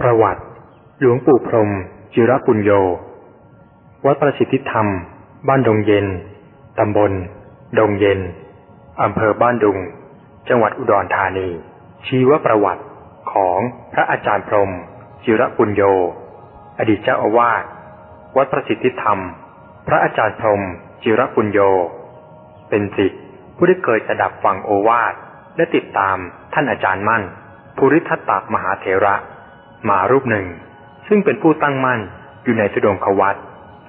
ประวัติ หลวงปู่พรม จิรปุญโย วัดประสิทธิธรรม บ้านดงเย็น ตำบล ดงเย็น อำเภอบ้านดุง จังหวัดอุดรธานี ชีวประวัติของพระอาจารย์พรม จิรปุญโย อดีตเจ้าอาวาส วัดประสิทธิธรรม พระอาจารย์พรม จิรปุญโย เป็นศิษย์ผู้ได้เคยสดับฟังโอวาทและติดตามท่านอาจารย์มั่น ภูริทัตตมหาเถระ มารูปหนึ่ง ซึ่งเป็นผู้ตั้งมั่นอยู่ในสุดงควัต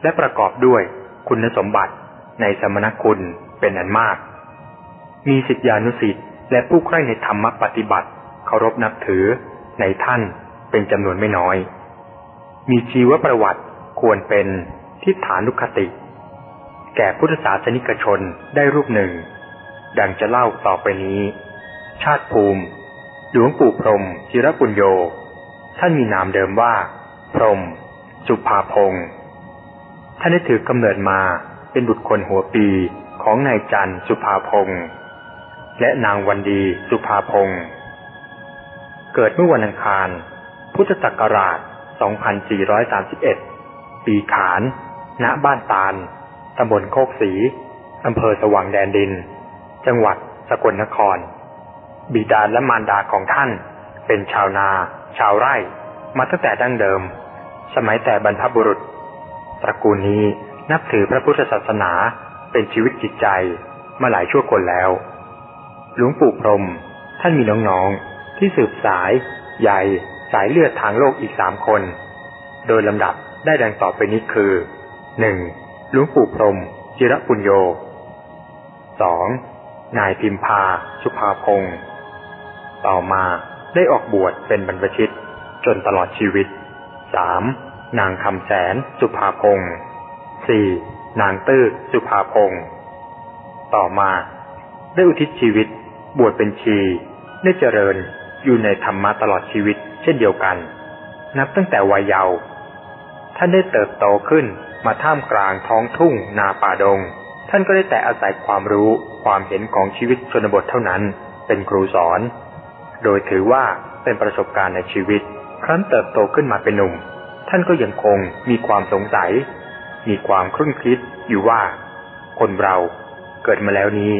และประกอบด้วยคุณสมบัติในสมณคุณเป็นอันมาก มีสิทธิานุสิทธิ์และผู้ใคร่ในธรรมปฏิบัติเคารพนับถือในท่านเป็นจำนวนไม่น้อย มีชีวประวัติควรเป็นทิฏฐานุคติ แก่พุทธศาสนิกชนได้รูปหนึ่ง ดังจะเล่าต่อไปนี้ ชาติภูมิ หลวงปู่พรมจิรปุญโย ท่านมีนามเดิมว่า พรหมสุภาพงศ์ท่านได้ถือกำเนิดมาเป็นบุตรคนหัวปีของนายจันทร์สุภาพงศ์และนางวันดีสุภาพงศ์เกิดเมื่อวันอังคาร พุทธศักราช 2431 ปีขาน ณ บ้านตาล ตำบลโคกศรีอำเภอสว่างแดนดิน จังหวัดสกลนคร บิดาและมารดาของท่านเป็นชาวนา ชาวไร่มาตั้งแต่ดั้งเดิม สมัยแต่บรรพบุรุษ ตระกูลนี้นับถือพระพุทธศาสนาเป็นชีวิตจิตใจมาหลายชั่วคนแล้ว หลวงปู่พรมท่านมีน้องๆ ที่สืบสาย ใหญ่สายเลือดทางโลกอีกสามคน โดยลำดับได้ดังต่อไปนี้คือหนึ่งหลวงปู่พรมจิรปุญโยสองนายพิมพา สุภาพงศ์ต่อมาได้ออกบวชเป็นบรรพชิต จนตลอดชีวิตสามนางคำแสนสุภาพงศ์สี่นางตื้อสุภาพงศ์ต่อมา ได้อุทิศชีวิต บวชเป็นชี ได้เจริญอยู่ในธรรมะตลอดชีวิต เช่นเดียวกัน นับตั้งแต่วัยเยาว์ท่านได้เติบโตขึ้นมาท่ามกลางท้องทุ่งนาป่าดง ท่านก็ได้แต่อาศัยความรู้ความเห็นของชีวิตชนบทเท่านั้น เป็นครูสอน โดยถือว่าเป็นประสบการณ์ในชีวิต ครั้นเติบโตขึ้นมาเป็นหนุ่ม ท่านก็ยังคงมีความสงสัย มีความครุ่นคิดอยู่ว่า คนเราเกิดมาแล้วนี้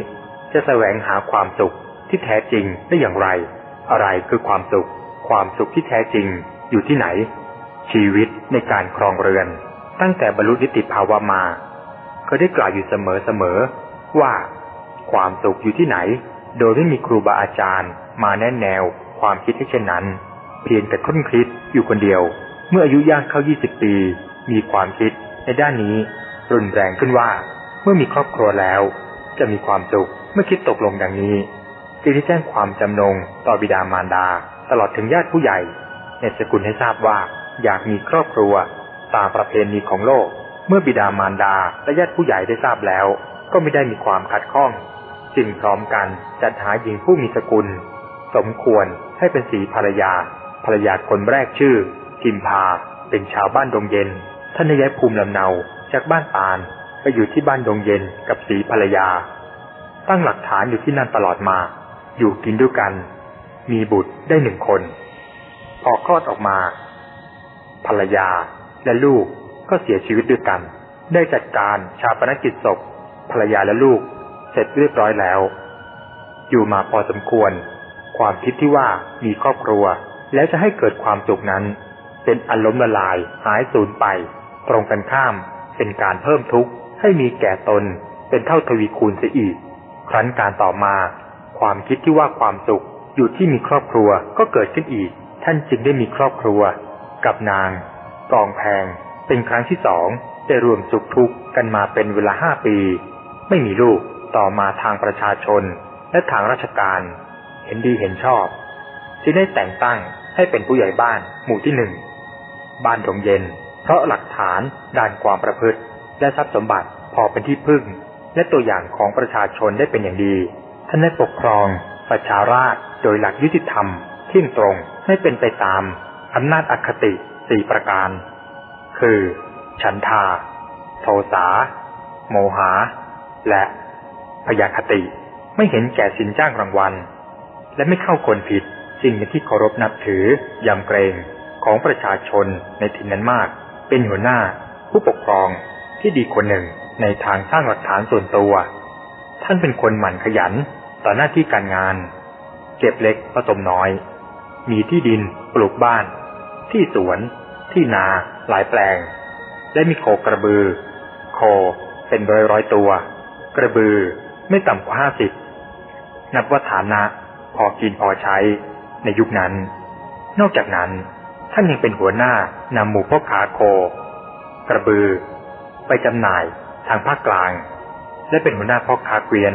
จะแสวงหาความสุขที่แท้จริงได้อย่างไร อะไรคือความสุข ความสุขที่แท้จริงอยู่ที่ไหน ชีวิตในการครองเรือน ตั้งแต่บรรลุนิติภาวะมาเคยได้กล่าวอยู่เสมอๆว่า ความสุขอยู่ที่ไหน โดยไม่มีครูบาอาจารย์ มาแนะแนวความคิดให้เช่นนั้น เพียงแต่ค้นคิดอยู่คนเดียว เมื่ออายุย่างเข้า 20 ปี มีความคิดในด้านนี้รุนแรงขึ้นว่า เมื่อมีครอบครัวแล้ว จะมีความสุขเมื่อคิดตกลงดังนี้จึงได้แจ้งความจำนงต่อบิดามารดา ตลอดถึงญาติผู้ใหญ่ ในสกุลให้ทราบว่าอยากมีครอบครัว ตามประเพณีของโลก เมื่อบิดามารดาและญาติผู้ใหญ่ได้ทราบแล้ว ก็ไม่ได้มีความขัดข้อง จึงพร้อมกันจัดหาหญิงผู้มีสกุล สมควรให้เป็นสีภรรยา ภรรยาคนแรกชื่อ กิมพา เป็นชาวบ้านดงเย็น ท่านได้ย้ายภูมิลำเนาจากบ้านตาลไปอยู่ที่บ้านดงเย็นกับสีภรรยา ตั้งหลักฐานอยู่ที่นั่นตลอดมา อยู่กินด้วยกัน มีบุตรได้หนึ่งคน พอคลอดออกมา ภรรยาและลูกก็เสียชีวิตด้วยกัน ได้จัดการชาปนกิจศพ ภรรยาและลูกเสร็จเรียบร้อยแล้ว อยู่มาพอสมควร ความคิดที่ว่ามีครอบครัว แล้วจะให้เกิดความสุขนั้น เป็นอันล้มละลายหายสูญไป ตรงกันข้าม เป็นการเพิ่มทุกข์ให้มีแก่ตน เป็นเท่าทวีคูณเสียอีก ครั้นการต่อมา ความคิดที่ว่าความสุขอยู่ที่มีครอบครัวก็เกิดขึ้นอีก ท่านจึงได้มีครอบครัว กับนางกองแพง เป็นครั้งที่สองได้รวมสุขทุกข์กันมาเป็นเวลาห้าปี ไม่มีลูกต่อมาทางประชาชนและทางราชการ เห็นดีเห็นชอบ จึงได้แต่งตั้งให้เป็นผู้ใหญ่บ้านหมู่ที่หนึ่งบ้านดงเย็น เพราะหลักฐานด้านความประพฤติและทรัพย์สมบัติพอเป็นที่พึ่ง และตัวอย่างของประชาชนได้เป็นอย่างดีท่านได้ปกครองประชาราชโดยหลักยุติธรรมเที่ยงตรงให้เป็นไปตามอำนาจอคติสี่ประการ คือ ฉันทา โทสา โมหา และพยาคติไม่เห็นแก่สินจ้างรางวัล และไม่เข้าคนผิด สิ่งเป็นที่เคารพนับถือยำเกรงของประชาชนในถิ่นนั้นมาก เป็นหัวหน้า ผู้ปกครองที่ดีคนหนึ่งในทางสร้างหลักฐานส่วนตัว ท่านเป็นคนหมั่นขยันต่อหน้าที่การงาน เก็บเล็กผสมน้อย มีที่ดินปลูกบ้าน ที่สวน ที่นาหลายแปลง และมีโคกระบือ โคเป็นร้อยร้อยตัว กระบือไม่ต่ำกว่าห้าสิบนับว่าฐานะพอกินพอใช้ ในยุคนั้น นอกจากนั้น ท่านยังเป็นหัวหน้านำหมู่พ่อขาโค กระบือ ไปจำหน่ายทางภาคกลาง และเป็นหัวหน้าพ่อค้าเกวียน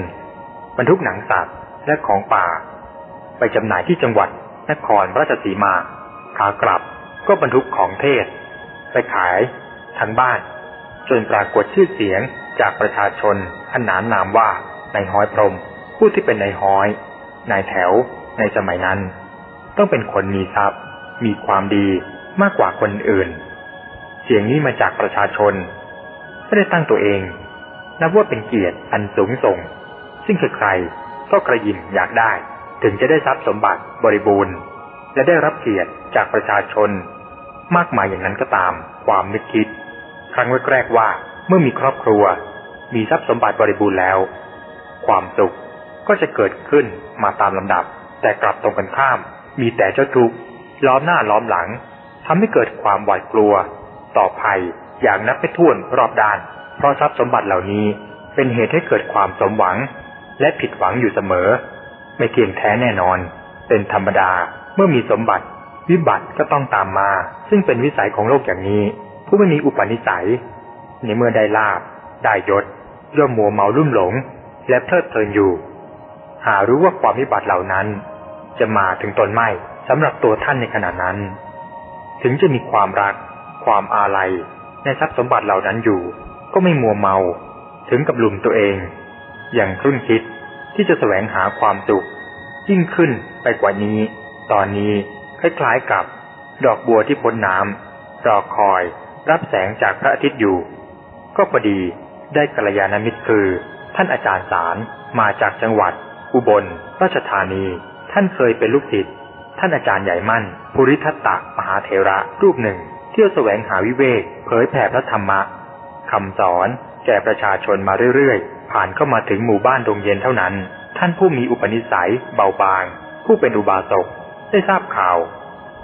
บรรทุกหนังสัตว์และของป่า ไปจำหน่ายที่จังหวัดนครราชสีมา ขากลับก็บรรทุกของเทศ ไปขายทางบ้าน จนปรากฏชื่อเสียงจากประชาชนอันนานนามว่านายห้อยพรม ผู้ที่เป็นนายห้อยนายแถวในสมัยนั้น ต้องเป็นคนมีทรัพย์ มีความดีมากกว่าคนอื่น เสียงนี้มาจากประชาชน ไม่ได้ตั้งตัวเอง นับว่าเป็นเกียรติอันสูงส่ง ซึ่งใครๆก็กระยิมอยากได้ ถึงจะได้ทรัพย์สมบัติบริบูรณ์ และได้รับเกียรติจากประชาชน มากมายอย่างนั้นก็ตาม ความนึกคิด ครั้งแรกๆว่าเมื่อมีครอบครัว มีทรัพย์สมบัติบริบูรณ์แล้ว ความสุขก็จะเกิดขึ้นมาตามลำดับ แต่กลับตรงกันข้าม มีแต่เจ้าทุกข์ล้อมหน้าล้อมหลังทำให้เกิดความหวาดกลัว ต่อภัยอย่างนับไม่ถ้วนรอบด้าน เพราะทรัพย์สมบัติเหล่านี้เป็นเหตุให้เกิดความสมหวัง และผิดหวังอยู่เสมอ ไม่เที่ยงแท้แน่นอน เป็นธรรมดาเมื่อมีสมบัติ วิบัติก็ต้องตามมา ซึ่งเป็นวิสัยของโลกอย่างนี้ ผู้ไม่มีอุปนิสัย ในเมื่อได้ลาบได้ยศย่อมมัวเมาลุ่มหลง และเพลิดเพลินอยู่ หารู้ว่าความวิบัติเหล่านั้น จะมาถึงตนไม่สำหรับตัวท่านในขณะนั้น ถึงจะมีความรัก ความอาลัยในทรัพย์สมบัติเหล่านั้นอยู่ ก็ไม่มัวเมา ถึงกับลุมตัวเอง อย่างครุ่นคิดที่จะแสวงหาความสุข ยิ่งขึ้นไปกว่านี้ ตอนนี้คล้ายๆกับ ดอกบัวที่พ้นน้ำรอคอย รับแสงจากพระอาทิตย์อยู่ ก็พอดีได้กัลยาณมิตรคือ ท่านอาจารย์สารมาจากจังหวัด อุบลราชธานี ท่านเคยเป็นลูกศิษย์ท่านอาจารย์ใหญ่มั่น ภูริทัตตะมหาเถระรูปหนึ่ง เที่ยวแสวงหาวิเวก เผยแผ่พระธรรมะคำสอนแก่ประชาชนมาเรื่อยๆ ผ่านเข้ามาถึงหมู่บ้านดงเย็นเท่านั้น ท่านผู้มีอุปนิสัย เบาบาง ผู้เป็นอุบาสกได้ทราบข่าว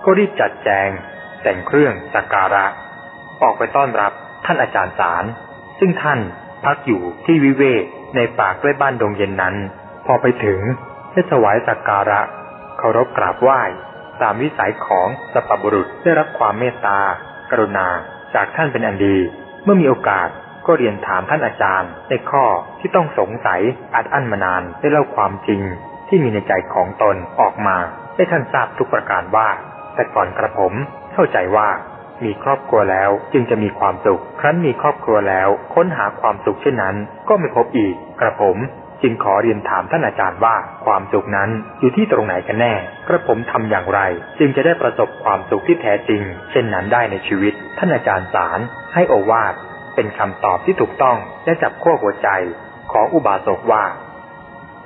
ก็รีบจัดแจง แต่งเครื่องสักการะ ออกไปต้อนรับท่านอาจารย์สาร ซึ่งท่านพักอยู่ที่วิเวกในป่าใกล้บ้านดงเย็นนั้น พอไปถึง ได้ถวายสักการะเคารพกราบไหว้ ตามวิสัยของสัพบุรุษได้รับความเมตตา กรุณา จากท่านเป็นอันดี เมื่อมีโอกาสก็เรียนถามท่านอาจารย์ ในข้อที่ต้องสงสัยอัดอั้นมานานได้เล่าความจริง ที่มีในใจของตนออกมาให้ท่านทราบทุกประการว่า แต่ก่อนกระผมเข้าใจว่ามีครอบครัวแล้วจึงจะมีความสุข ครั้นมีครอบครัวแล้ว ค้นหาความสุขเช่นนั้น ก็ไม่พบอีก กระผม จึงขอเรียนถามท่านอาจารย์ว่าความสุขนั้นอยู่ที่ตรงไหนกันแน่กระผมทำอย่างไร จึงจะได้ประสบความสุขที่แท้จริง เช่นนั้นได้ในชีวิต ท่านอาจารย์สารให้โอวาทเป็นคำตอบที่ถูกต้องและจับขั้วหัวใจของอุบาสกว่า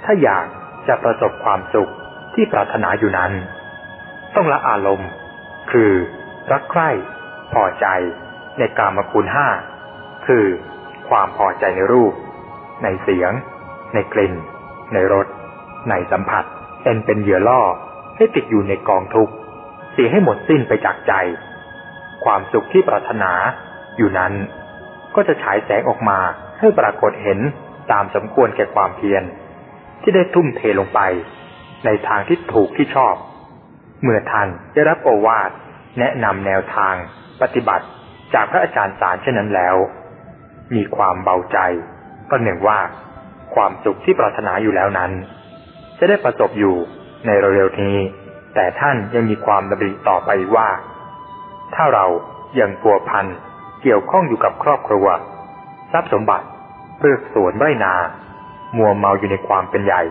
ถ้าอยากจะประสบความสุขที่ปรารถนาอยู่นั้น ต้องละอารมณ์ คือ รักใคร่พอใจ ในกามคุณห้าคือ ความพอใจในรูป ในเสียง ในกลิ่น ในรส ในสัมผัสเป็นเป็นเหยื่อล่อให้ติดอยู่ในกองทุกข์เสียให้หมดสิ้นไปจากใจ ความสุขที่ปรารถนาอยู่นั้น ก็จะฉายแสงออกมาให้ปรากฏเห็นตามสมควรแก่ความเพียร ที่ได้ทุ่มเทลงไป ในทางที่ถูกที่ชอบ เมื่อท่านได้รับโอวาทแนะนำแนวทางปฏิบัติจากพระอาจารย์สารเช่นนั้นแล้ว มีความเบาใจก็หนึ่งว่า ความสุขที่ปรารถนาอยู่แล้วนั้น จะได้ประสบอยู่ในเร็วๆนี้ แต่ท่านยังมีความดำริต่อไปว่า ถ้าเรายังปัวพันเกี่ยวข้องอยู่กับครอบครัว ทรัพย์สมบัติเรือกสวนไร่นา มัวเมาอยู่ในความเป็นใหญ่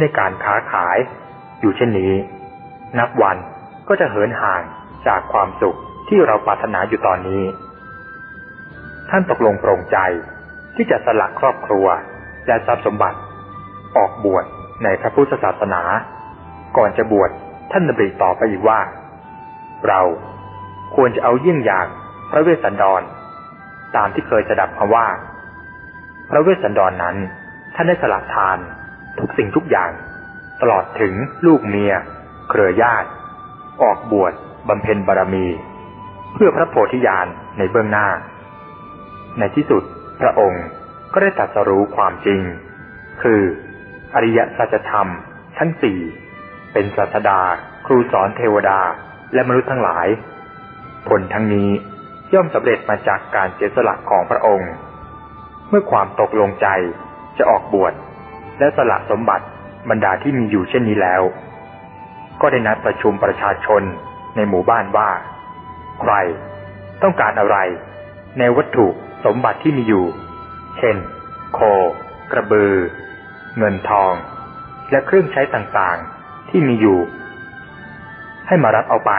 ในการค้าขาย อยู่เช่นนี้ นับวันก็จะเหินห่างจากความสุขที่เราปรารถนาอยู่ตอนนี้ ท่านตกลงปรงใจที่จะสละครอบครัว และทรัพย์สมบัติ ออกบวชในพระพุทธศาสนา ก่อนจะบวชท่านดำริต่อไปอีกว่า เราควรจะเอาเยี่ยงอย่างพระเวสสันดร ตามที่เคยสดับมาว่า พระเวสสันดรนนั้น ท่านได้สละทานทุกสิ่งทุกอย่าง ตลอดถึงลูกเมีย เครือญาติ ออกบวชบำเพ็ญบารมี เพื่อพระโพธิญาณในเบื้องหน้า ในที่สุดพระองค์ ก็ได้ตรัสรู้ความจริง คือ อริยสัจธรรม ทั้งสี่เป็นศาสดา ครูสอนเทวดาและมนุษย์ทั้งหลาย ผลทั้งนี้ย่อมสำเร็จมาจากการเสียสละของพระองค์ เมื่อความตกลงใจจะออกบวชและสละสมบัติบรรดาที่มีอยู่เช่นนี้แล้ว ก็ได้นัดประชุมประชาชนในหมู่บ้านว่า ใครต้องการอะไร ในวัตถุสมบัติที่มีอยู่ เช่น โค กระบือ เงินทอง และเครื่องใช้ต่างๆที่มีอยู่ ให้มารับเอาไป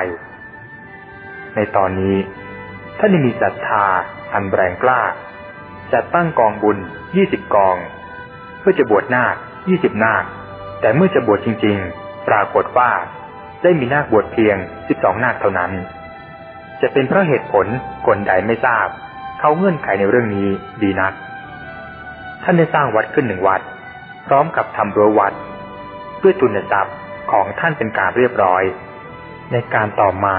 ในตอนนี้ท่านมีศรัทธาอันแรงกล้า จัดตั้งกองบุญยี่สิบกอง เพื่อจะบวชนาคยี่สิบนาค แต่เมื่อจะบวชจริง ๆ ปรากฏว่าได้มีนาคบวชเพียงสิบสองนาคเท่านั้น จะเป็นเพราะเหตุผลคนใดไม่ทราบ เขาเงื่อนไขในเรื่องนี้ดีนัก ท่านได้สร้างวัดขึ้นหนึ่งวัด พร้อมกับทำรั้ววัดด้วยทุนทรัพย์ของท่านเป็นการเรียบร้อย ในการต่อมา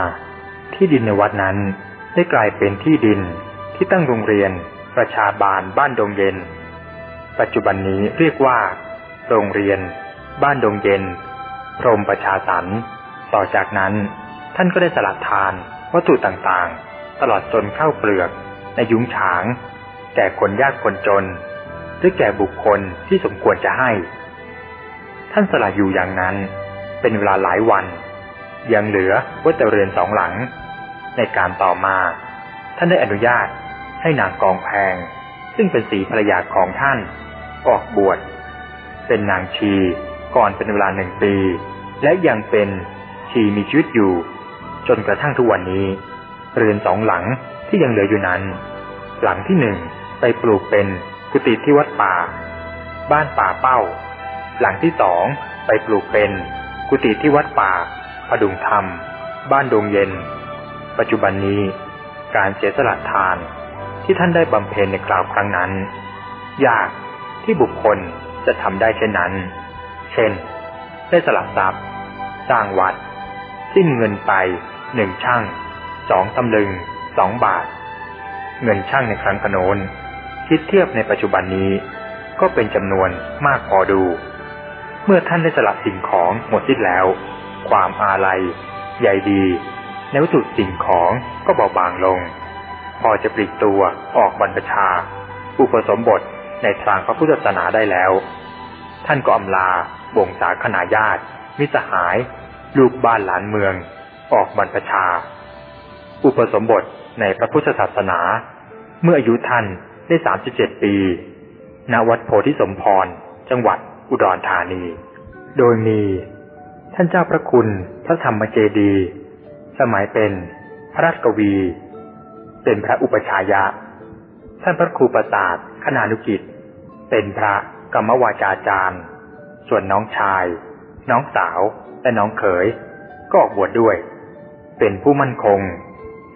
ที่ดินในวัดนั้นได้กลายเป็นที่ดินที่ตั้งโรงเรียนประชาบาลบ้านดงเย็น ปัจจุบันนี้เรียกว่า โรงเรียน บ้านดงเย็น พรมประชาสรรต่อจากนั้นท่านก็ได้สลัดทานวัตถุต่างๆ ตลอดจนเข้าเปลือก ในยุ้งฉาง แก่คนยากคนจน รือแก่บุคคลที่สมควรจะให้ ท่านสละอยู่อย่างนั้น เป็นเวลาหลายวัน ยังเหลือวัตเรือนสองหลัง ในการต่อมา ท่านได้อนุญาตให้นางกองแพง ซึ่งเป็นสีภรรยาของท่าน ออกบวช เป็นนางชีก่อนเป็นเวลาหนึ่งปี และยังเป็นชีมีชีวิตอยู่ จนกระทั่งทุกวันนี้ เรือนสองหลังที่ยังเหลืออยู่นั้น หลังที่หนึ่งไปปลูกเป็น กุฏิที่วัดป่า บ้านป่าเป้า หลังที่สองไปปลูกเป็น กุฏิที่วัดป่าพดุงธรรม บ้านดงเย็น ปัจจุบันนี้การเสียสละทานที่ท่านได้บำเพ็ญในคราวครั้งนั้น ยากที่บุคคลจะทำได้เช่นนั้น เช่น ได้สละทรัพย์ สร้างวัด สิ้นเงินไปหนึ่งช่างสองตำลึงสองบาท เงินช่างในครั้งโน้น คิดเทียบในปัจจุบันนี้ ก็เป็นจำนวนมากพอดู เมื่อท่านได้สละสิ่งของหมดสิ้นแล้ว ความอาลัยใหญ่ดีในวัตถุสิ่งของก็เบาบางลง พอจะปลีกตัวออกบรรพชา อุปสมบทในทางพระพุทธศาสนาได้แล้ว ท่านก็อำลาบ่งสาคณาญาติ มิสหาย ลูกบ้านหลานเมือง ออกบรรพชา อุปสมบทในพระพุทธศาสนา เมื่ออายุท่าน ได้สามสิบเจ็ดปี ณ วัดโพธิสมพร จังหวัดอุดรธานี โดยมี ท่านเจ้าพระคุณพระธรรมเจดี สมัยเป็นพระราชกวี เป็นพระอุปชายะ ท่านพระครูประสาทขณานุกิจ เป็นพระกรรมวาจาจารย์ ส่วนน้องชาย น้องสาว และน้องเขย ก็ออกบวชดด้วย เป็นผู้มั่นคง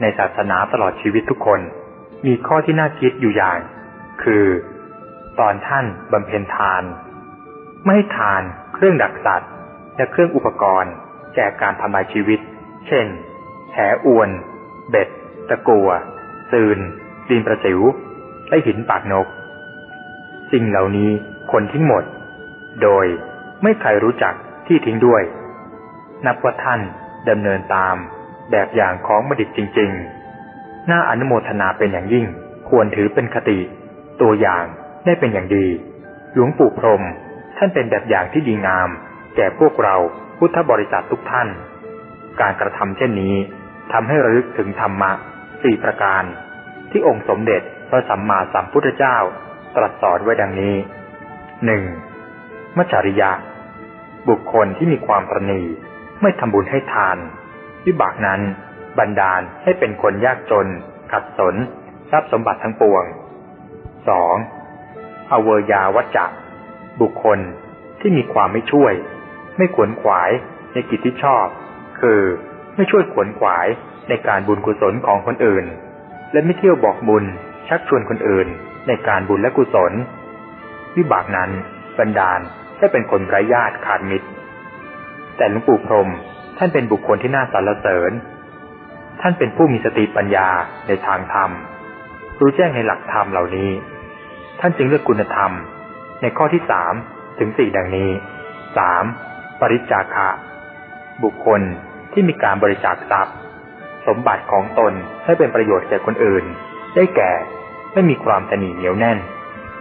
ในศาสนาตลอดชีวิตทุกคน มีข้อที่น่าคิดอยู่อย่าง คือตอนท่านบำเพ็ญทาน ไม่ทานเครื่องดักสัตว์และเครื่องอุปกรณ์ แก่การทำลายชีวิต เช่น แหอวน เบ็ด ตะกัวซืนดินประสิว และหินปากนก สิ่งเหล่านี้คนทิ้งหมด โดยไม่ใครรู้จักที่ทิ้งด้วย นับว่าท่านดำเนินตามแบบอย่างของบัณฑิตจริง ๆ น่าอนุโมทนาเป็นอย่างยิ่ง ควรถือเป็นคติ ตัวอย่างได้เป็นอย่างดี หลวงปู่พรม ท่านเป็นแบบอย่างที่ดีงาม แก่พวกเราพุทธบริษัททุกท่าน การกระทำเช่นนี้ทำให้ระลึกถึงธรรมะสี่ประการ ที่องค์สมเด็จพระสัมมาสัมพุทธเจ้า ตรัสสอนไว้ดังนี้หนึ่งมัจจริยะ บุคคลที่มีความประณีไม่ทำบุญให้ทาน วิบากนั้น บันดาลให้เป็นคนยากจน ขัดสน ทรัพย์สมบัติทั้งปวงสองอเวยาวัจจะบุคคลที่มีความไม่ช่วย ไม่ขวนขวายในกิจที่ชอบ คือไม่ช่วยขวนขวายในการบุญกุศลของคนอื่น และไม่เที่ยวบอกบุญชักชวนคนอื่นในการบุญและกุศล วิบากนั้นบันดาลให้เป็นคนไร้ญาติขาดมิตร แต่หลวงปู่พรมท่านเป็นบุคคลที่น่าสรรเสริญ ท่านเป็นผู้มีสติปัญญาในทางธรรม รู้แจ้งในหลักธรรมเหล่านี้ ท่านจึงเลือกคุณธรรม ในข้อที่สามถึงสี่ดังนี้สามปริจาคะ บุคคลที่มีการบริจาคทรัพย์ สมบัติของตนให้เป็นประโยชน์แก่คนอื่น ได้แก่ ไม่มีความตนีเหนียวแน่น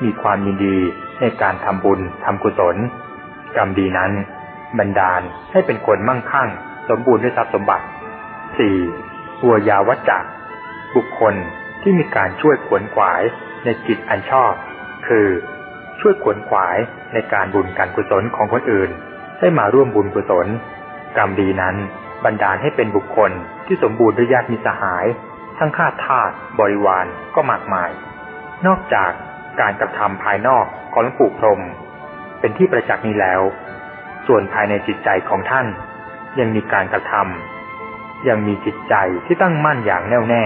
มีความยินดีในการทำบุญทำกุศล กรรมดีนั้น บันดาลให้เป็นคนมั่งคั่ง สมบูรณ์ด้วยทรัพย์สมบัติสี่ วัวยาวัจจะบุคคลที่มีการช่วยขวนขวายในจิตอันชอบ คือช่วยขวนขวายในการบุญการกุศลของคนอื่น ให้มาร่วมบุญกุศล กรรมดีนั้นบันดาลให้เป็นบุคคลที่สมบูรณ์ด้วยญาติมิสหาย ทั้งข้าทาสบริวารก็มากมาย นอกจากการกระทำภายนอกของหลวงปู่พรม เป็นที่ประจักษ์นี้แล้ว ส่วนภายในจิตใจของท่าน ยังมีการกระทำ ยังมีจิตใจที่ตั้งมั่นอย่างแน่วแน่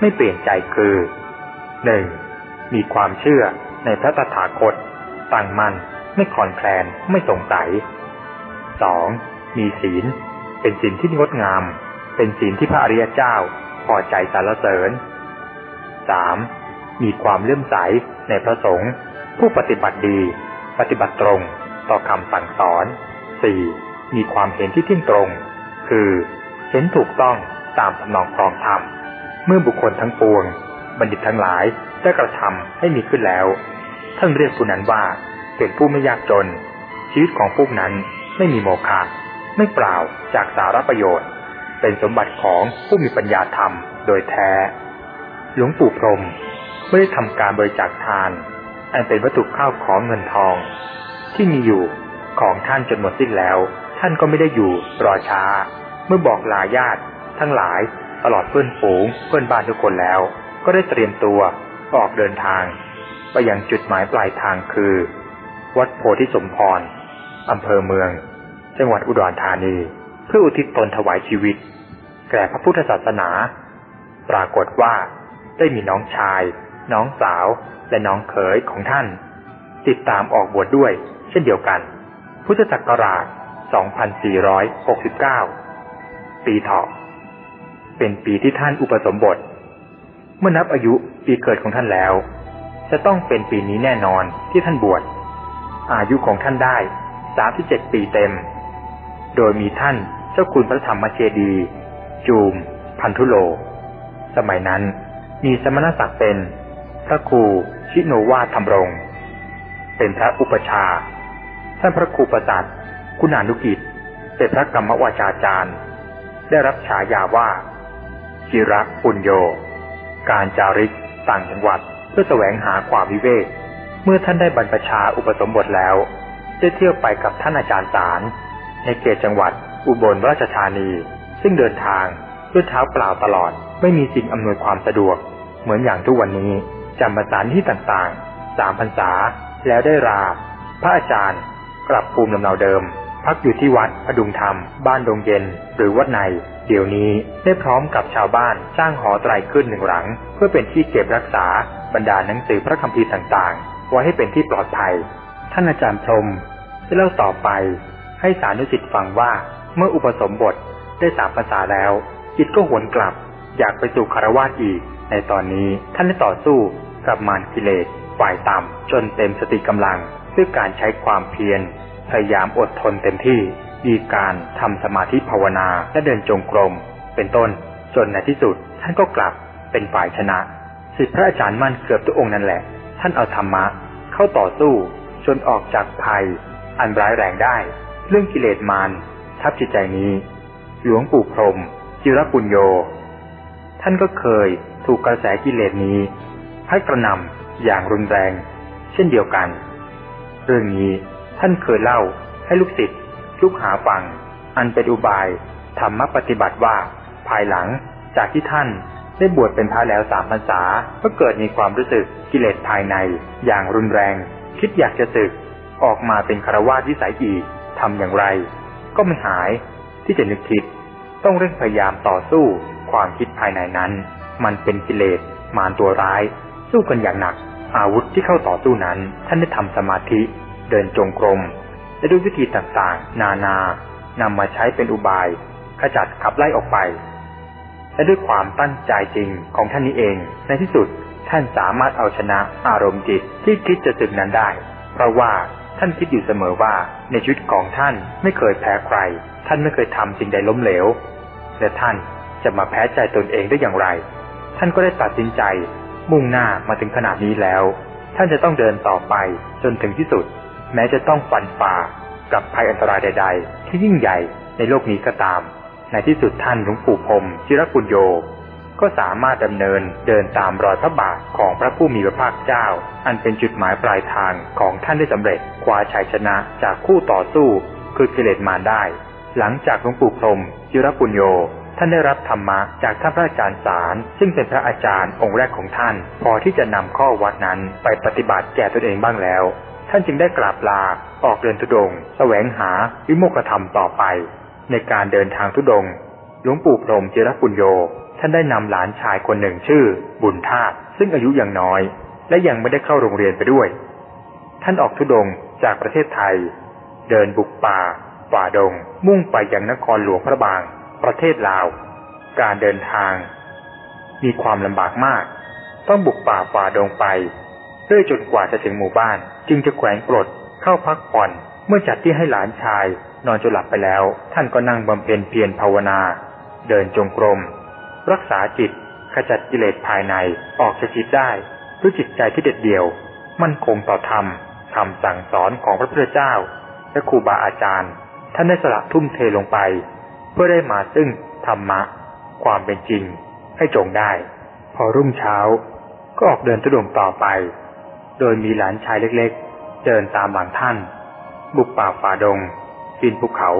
ไม่เปลี่ยนใจคือหนึ่งมีความเชื่อในพระตถาคต ตั้งมั่นไม่คลอนแคลนไม่สงสัยสองมีศีล เป็นศีลที่งดงาม เป็นศีลที่พระอริยเจ้าพอใจสรรเสริญสามมีความเลื่อมใสในพระสงฆ์ผู้ปฏิบัติดี ปฏิบัติตรงต่อคำสั่งสอนสี่มีความเห็นที่เที่ยงตรง คือ เห็นถูกต้องตามทำนองครองธรรม เมื่อบุคคลทั้งปวง บัณฑิตทั้งหลายได้กระทำให้มีขึ้นแล้วท่านเรียกผู้นั้นว่าเป็นผู้ไม่ยากจน ชีวิตของพวกนั้นไม่มีโมฆะไม่เปล่าจากสารประโยชน์ เป็นสมบัติของผู้มีปัญญาธรรมโดยแท้ หลวงปู่พรมไม่ได้ทำการบริจาคทาน อันเป็นวัตถุข้าวของเงินทอง ที่มีอยู่ของท่านจนหมดสิ้นแล้ว ท่านก็ไม่ได้อยู่รอช้า มื่อบอกลาญาติทั้งหลายตลอดเพื่อนฝูงเพื่อนบ้านทุกคนแล้ว ก็ได้เตรียมตัวออกเดินทาง ไปยังจุดหมายปลายทางคือ วัดโพธิสมพรอำเภอเมือง จังหวัดอุดรธานี เพื่ออุทิศตนถวายชีวิต แก่พระพุทธศาสนา ปรากฏว่าได้มีน้องชาย น้องสาว และน้องเขยของท่าน ติดตามออกบวชดด้วย เช่นเดียวกัน พุทธศักราช 2469 ปีเถาะเป็นปีที่ท่านอุปสมบท เมื่อนับอายุปีเกิดของท่านแล้ว จะต้องเป็นปีนี้แน่นอนที่ท่านบวช อายุของท่านได้37ปีเต็ม โดยมีท่านเจ้าคุณพระธรรมเจดี จูม พันธุโล สมัยนั้นมีสมณศักดิ์เป็น พระครูชิโนวาธรรมรง เป็นพระอุปชา ท่านพระครูประสัตคุณานุกิจ เป็นพระกรรมวาจาจารย์ ได้รับฉายาว่าจิระปุญโย การจาริกต่างจังหวัดเพื่อแสวงหาความวิเวก เมื่อท่านได้บรรพชาอุปสมบทแล้ว ได้เที่ยวไปกับท่านอาจารย์สารในเขตจังหวัดอุบลราชธานี ซึ่งเดินทางด้วยเท้าเปล่าตลอด ไม่มีสิ่งอำนวยความสะดวก เหมือนอย่างทุกวันนี้จำพรรษาที่ต่างๆสามพรรษาแล้วได้ราพระอาจารย์กลับภูมิลำเนาเดิม พักอยู่ที่วัดพดุงธรรม บ้านดงเย็น หรือวัดใน เดี๋ยวนี้ได้พร้อมกับชาวบ้านสร้างหอไตรขึ้นหนึ่งหลัง เพื่อเป็นที่เก็บรักษาบรรดาหนังสือพระคัมภีร์ต่างๆ ไว้ให้เป็นที่ปลอดภัย ท่านอาจารย์พรมได้เล่าต่อไป ให้สานุสิทธิ์ฟังว่าเมื่ออุปสมบทได้สามภาษาแล้ว จิตก็หวนกลับ อยากไปสู่คารวาสอีก ในตอนนี้ท่านได้ต่อสู้กับมารกิเลสฝ่ายต่ำจนเต็มสติกำลังด้วยการใช้ความเพียร พยายามอดทนเต็มที่มีการทำสมาธิภาวนาและเดินจงกรม เป็นต้นจนในที่สุดท่านก็กลับเป็นฝ่ายชนะสิทธิพระอาจารย์มั่นเกือบทุกองค์นั่นแหละ ท่านเอาธรรมะเข้าต่อสู้จนออกจากภัย อันร้ายแรงได้ เรื่องกิเลสมารทับจิตใจนี้ หลวงปู่พรม จิรปุญโย ท่านก็เคยถูกกระแสกิเลสนี้ให้กระนำอย่างรุนแรง เช่นเดียวกัน เรื่องนี้ ท่านเคยเล่าให้ลูกศิษย์ลูกหาฟัง อันเป็นอุบายธรรมปฏิบัติว่า ภายหลังจากที่ท่านได้บวชเป็นพระแล้วสามพรรษาก็เกิดมีความรู้สึกกิเลสภายใน อย่างรุนแรง คิดอยากจะศึก ออกมาเป็นคารวาสวิสัยอีกทำอย่างไร ก็ไม่หายที่จะนึกคิด ต้องเร่งพยายามต่อสู้ความคิดภายในนั้น มันเป็นกิเลสมารตัวร้าย สู้กันอย่างหนัก อาวุธที่เข้าต่อสู้นั้น ท่านได้ทำสมาธิ เดินจงกรม และด้วยวิธีต่างๆ นานานำมาใช้เป็นอุบาย ขจัดขับไล่ออกไป และด้วยความตั้งใจจริงของท่านนี้เอง ในที่สุดท่านสามารถเอาชนะอารมณ์จิตที่คิดจะสึกนั้นได้ เพราะว่าท่านคิดอยู่เสมอว่าในชีวิตของท่านไม่เคยแพ้ใคร ท่านไม่เคยทำสิ่งใดล้มเหลว และท่านจะมาแพ้ใจตนเองได้อย่างไร ท่านก็ได้ตัดสินใจ มุ่งหน้ามาถึงขนาดนี้แล้ว ท่านจะต้องเดินต่อไปจนถึงที่สุด แม้จะต้องฟันฝ่ากับภัยอันตรายใด ๆ ที่ยิ่งใหญ่ในโลกนี้ก็ตาม ในที่สุดท่านหลวงปู่พรมจิรกุญโย ก็สามารถดำเนินเดินตามรอยพระบาทของพระผู้มีพระภาคเจ้า อันเป็นจุดหมายปลายทางของท่านได้สำเร็จคว้าชัยชนะจากคู่ต่อสู้คือกิเลสมารได้ หลังจากหลวงปู่พรมจิรปุญโยท่านได้รับธรรมะจากท่านพระอาจารย์สาร ซึ่งเป็นพระอาจารย์องค์แรกของท่าน พอที่จะนำข้อวัดนั้นไปปฏิบัติแก่ตนเองบ้างแล้ว ท่านจึงได้กราบลาออกเดินทุดงแสวงหาวิโมกขธรรมต่อไป ในการเดินทางทุดงหลวงปู่พรมจิรปุญโยท่านได้นำหลานชายคนหนึ่งชื่อ บุญธาตุซึ่งอายุยังน้อย และยังไม่ได้เข้าโรงเรียนไปด้วย ท่านออกทุดงจากประเทศไทย เดินบุกป่าฝ่าดง มุ่งไปยังนครหลวงพระบาง ประเทศลาว การเดินทาง มีความลำบากมาก ต้องบุกป่าฝ่าดงไปเรื่อยจนกว่าจะถึงหมู่บ้าน จึงจะแขวนปลดเข้าพักผ่อน เมื่อจัดที่ให้หลานชาย นอนจนหลับไปแล้ว ท่านก็นั่งบำเพ็ญเพียรภาวนา เดินจงกรม รักษาจิตขจัดกิเลสภายในออกจากจิตได้ด้วยจิตใจที่เด็ดเดี่ยว มั่นคงต่อธรรมคำสั่งสอนของพระพุทธเจ้า และครูบาอาจารย์ ท่านได้สละทุ่มเทลงไป เพื่อได้มาซึ่งธรรมะ ความเป็นจริง ให้จงได้ พอรุ่งเช้า ก็ออกเดินตุดงต่อไป โดยมีหลานชายเล็กๆ เดินตามหลังท่าน บุกป่าฝ่าดงปีนภูเขา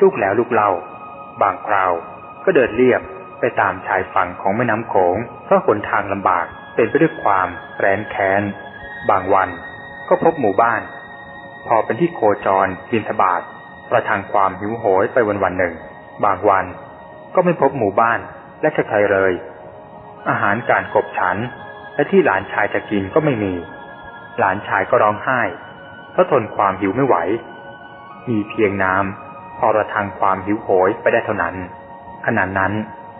ลูกแล้วลูกเล่า บางคราวก็เดินเรียบไปตามชายฝั่งของแม่น้ำโขง เพราะหนทางลำบากเป็นไปด้วยความแรนแค้น บางวันก็พบหมู่บ้าน พอเป็นที่โคจรบินทบาทประทังความหิวโหยไปวันวันหนึ่ง บางวันก็ไม่พบหมู่บ้านและใครเลย อาหารการกบฉันและที่หลานชายจะกินก็ไม่มี หลานชายก็ร้องไห้เพราะทนความหิวไม่ไหว มีเพียงน้ำพอระทังความหิวโหยไปได้เท่านั้น ขณะนั้น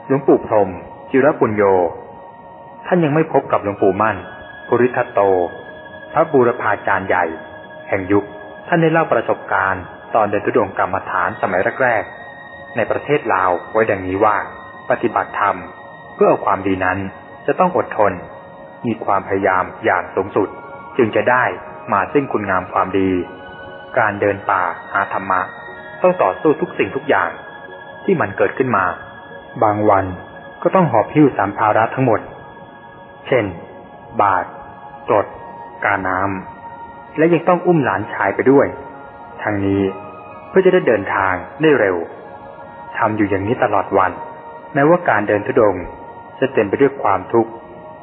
หลวงปู่พรมจิรปุญโย ท่านยังไม่พบกับหลวงปู่มั่นปุริทัตโต พระบูรพาจารย์ใหญ่ แห่งยุค ท่านได้เล่าประสบการณ์ตอนเดินทุดงกรรมฐานสมัยแรกๆ ในประเทศลาวไว้ดังนี้ว่า ปฏิบัติธรรม เพื่อเอาความดีนั้นจะต้องอดทน มีความพยายามอย่างสูงสุด จึงจะได้มาซึ่งคุณงามความดี การเดินป่าหาธรรมะ ต้องต่อสู้ทุกสิ่งทุกอย่าง ที่มันเกิดขึ้นมา บางวันก็ต้องหอบพิ้วสามภาระทั้งหมด เช่น บาทกรดกาน้ำและยังต้องอุ้มหลานชายไปด้วย ทางนี้เพื่อจะได้เดินทางได้เร็วทำอยู่อย่างนี้ตลอดวัน แม้ว่าการเดินทุดงจะเต็มไปด้วยความทุกข์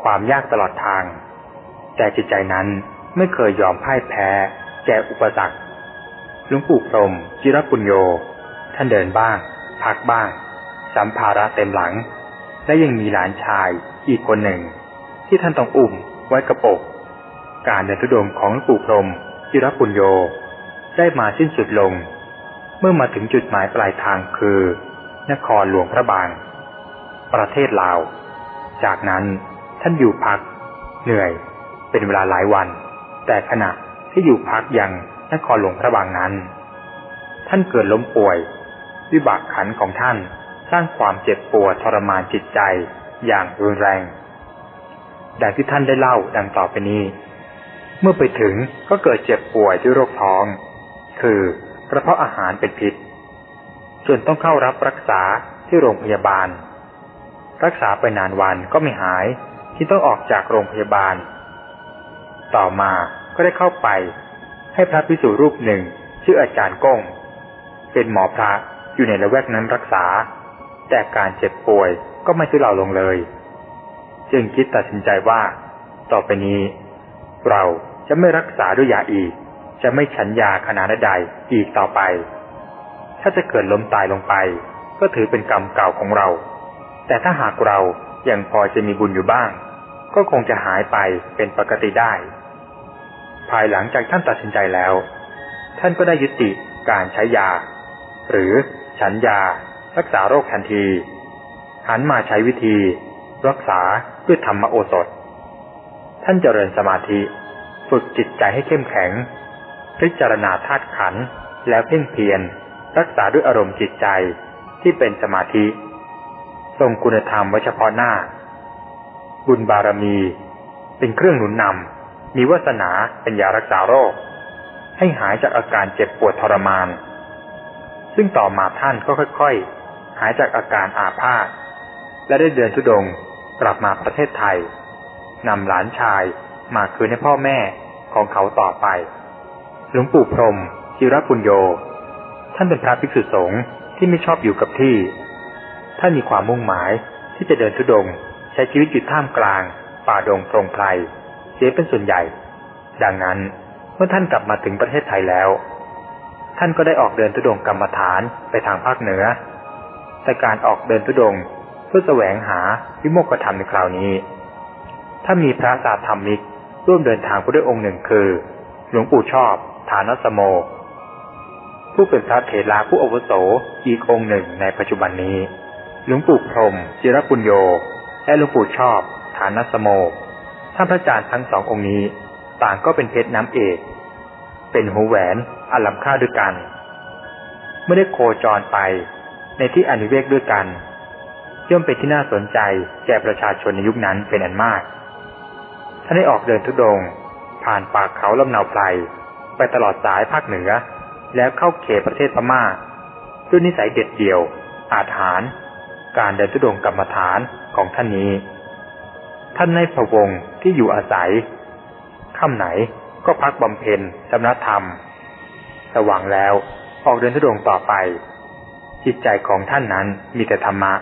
ความยากตลอดทาง แต่จิตใจนั้นไม่เคยยอมพ่ายแพ้ แก่อุปสรรคหลวงปู่พรมจิรปุญโย ท่านเดินบ้าง พักบ้าง สัมภาระเต็มหลัง และยังมีหลานชายอีกคนหนึ่ง ที่ท่านต้องอุ้มไว้กระปก การเดินทุดงของปู่พรมจิรปุญโยได้มาสิ้นสุดลง เมื่อมาถึงจุดหมายปลายทางคือ นครหลวงพระบาง ประเทศลาว จากนั้นท่านอยู่พัก เหนื่อย เป็นเวลาหลายวัน แต่ขณะที่อยู่พักยังนครหลวงพระบางนั้น ท่านเกิดล้มป่วย วิบากขันของท่านสร้างความเจ็บปวดทรมานจิตใจอย่างรุนแรง ดังที่ท่านได้เล่าดังต่อไปนี้ เมื่อไปถึงก็เกิดเจ็บป่วยด้วยโรคท้อง คือกระเพาะอาหารเป็นพิษ จนต้องเข้ารับรักษาที่โรงพยาบาล รักษาไปนานวันก็ไม่หายที่ต้องออกจากโรงพยาบาล ต่อมาก็ได้เข้าไป ให้พระพิสุรูปหนึ่ง ชื่ออาจารย์ก้ง เป็นหมอพระอยู่ในละแวกนั้นรักษา แต่การเจ็บป่วยก็ไม่ทุเลาลงเลย จึงคิดตัดสินใจว่า ต่อไปนี้ เราจะไม่รักษาด้วยยาอีก จะไม่ฉันยาขนาดใดอีกต่อไป ถ้าจะเกิดล้มตายลงไป ก็ถือเป็นกรรมเก่าของเรา แต่ถ้าหากเรายังพอจะมีบุญอยู่บ้าง ก็คงจะหายไปเป็นปกติได้ ภายหลังจากท่านตัดสินใจแล้ว ท่านก็ได้ยุติการใช้ยา หรือฉันยา รักษาโรคทันที หันมาใช้วิธี รักษาด้วยธรรมโอสถ ท่านเจริญสมาธิ ฝึกจิตใจให้เข้มแข็ง พิจารณาธาตุขันธ์แล้วเพ่งเพียรรักษาด้วยอารมณ์จิตใจที่เป็นสมาธิ ทรงคุณธรรมไว้เฉพาะหน้า บุญบารมี เป็นเครื่องหนุนนำ มีวาสนาเป็นยารักษาโรค ให้หายจากอาการเจ็บปวดทรมาน ซึ่งต่อมาท่านก็ค่อยๆ หายจากอาการอาพาธและได้เดินทุดงกลับมาประเทศไทยนำหลานชายมาคืนให้พ่อแม่ของเขาต่อไป หลวงปู่พรมจิรปุญโย ท่านเป็นพระภิกษุสงฆ์ที่ไม่ชอบอยู่กับที่ ท่านมีความมุ่งหมายที่จะเดินทุดงใช้ชีวิตอยู่ท่ามกลาง ป่าดงโปร่งไพร เสียเป็นส่วนใหญ่ ดังนั้นเมื่อท่านกลับมาถึงประเทศไทยแล้ว ท่านก็ได้ออกเดินทุดงกรรมฐานไปทางภาคเหนือ แต่การออกเดินทุดงเพื่อแสวงหาวิโมกขธรรมในคราวนี้ ถ้ามีพระสาธรรมิกร่วมเดินทางผู้ด้วยองค์หนึ่งคือ หลวงปู่ชอบ ฐานสโม ผู้เป็นพระเถระผู้อาวุโสอีกองค์หนึ่งในปัจจุบันนี้ หลวงปู่พรมจิรปุญโย และหลวงปู่ชอบ ฐานสโม ท่านพระอาจารย์ทั้งสององค์นี้ ต่างก็เป็นเพชรน้ำเอก เป็นหูแหวนอันล้ำค่าด้วยกัน เมื่อได้โคจรไปในที่อนิเวกด้วยกันย่อมเป็นที่น่าสนใจแก่ประชาชนในยุคนั้นเป็นอันมาก ท่านได้ออกเดินทุดง ผ่านปากเขาลำนาวไพรไปตลอดสายภาคเหนือ แล้วเข้าเขตประเทศพม่า ด้วยนิสัยเด็ดเดี่ยว อาถรรพ์การเดินทุดงกรรมฐานของท่านนี้ ท่านในพระวงที่อยู่อาศัยค่ำไหนก็พักบำเพ็ญสำนักธรรม สว่างแล้วออกเดินทุดงต่อไป จิตใจของท่านนั้นมีแต่ธรรมะ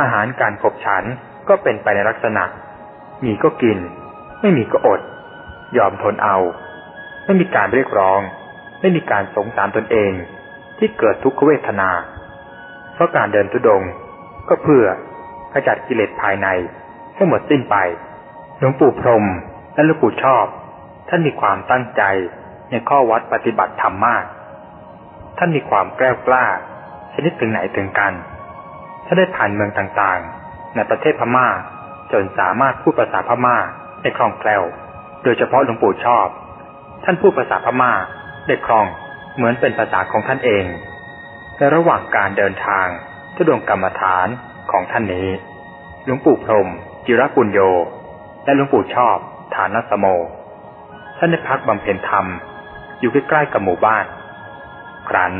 อาหารการขบฉันก็เป็นไปในลักษณะ มีก็กิน ไม่มีก็อด ยอมทนเอา ไม่มีการเรียกร้อง ไม่มีการสงสารตนเองที่เกิดทุกขเวทนา เพราะการเดินทุดงก็เพื่อขจัดกิเลสภายใน ให้หมดสิ้นไป หลวงปู่พรมและหลวงปู่ชอบ ท่านมีความตั้งใจในข้อวัดปฏิบัติธรรมมาก ท่านมีความแกล้วกล้า ชนิดถึงไหนถึงกัน ท่านได้ผ่านเมืองต่างๆ ในประเทศพม่า จนสามารถพูดภาษาพม่าได้คล่องแคล่ว โดยเฉพาะหลวงปู่ชอบ ท่านพูดภาษาพม่าได้คล่องเหมือนเป็นภาษาของท่านเอง ในระหว่างการเดินทางทุดงกรรมฐานของท่านนี้ หลวงปู่พรม จิรปุญโย และหลวงปู่ชอบ ฐานสโม ท่านได้พักบำเพ็ญธรรม อยู่ใกล้ๆกับหมู่บ้าน ครั้น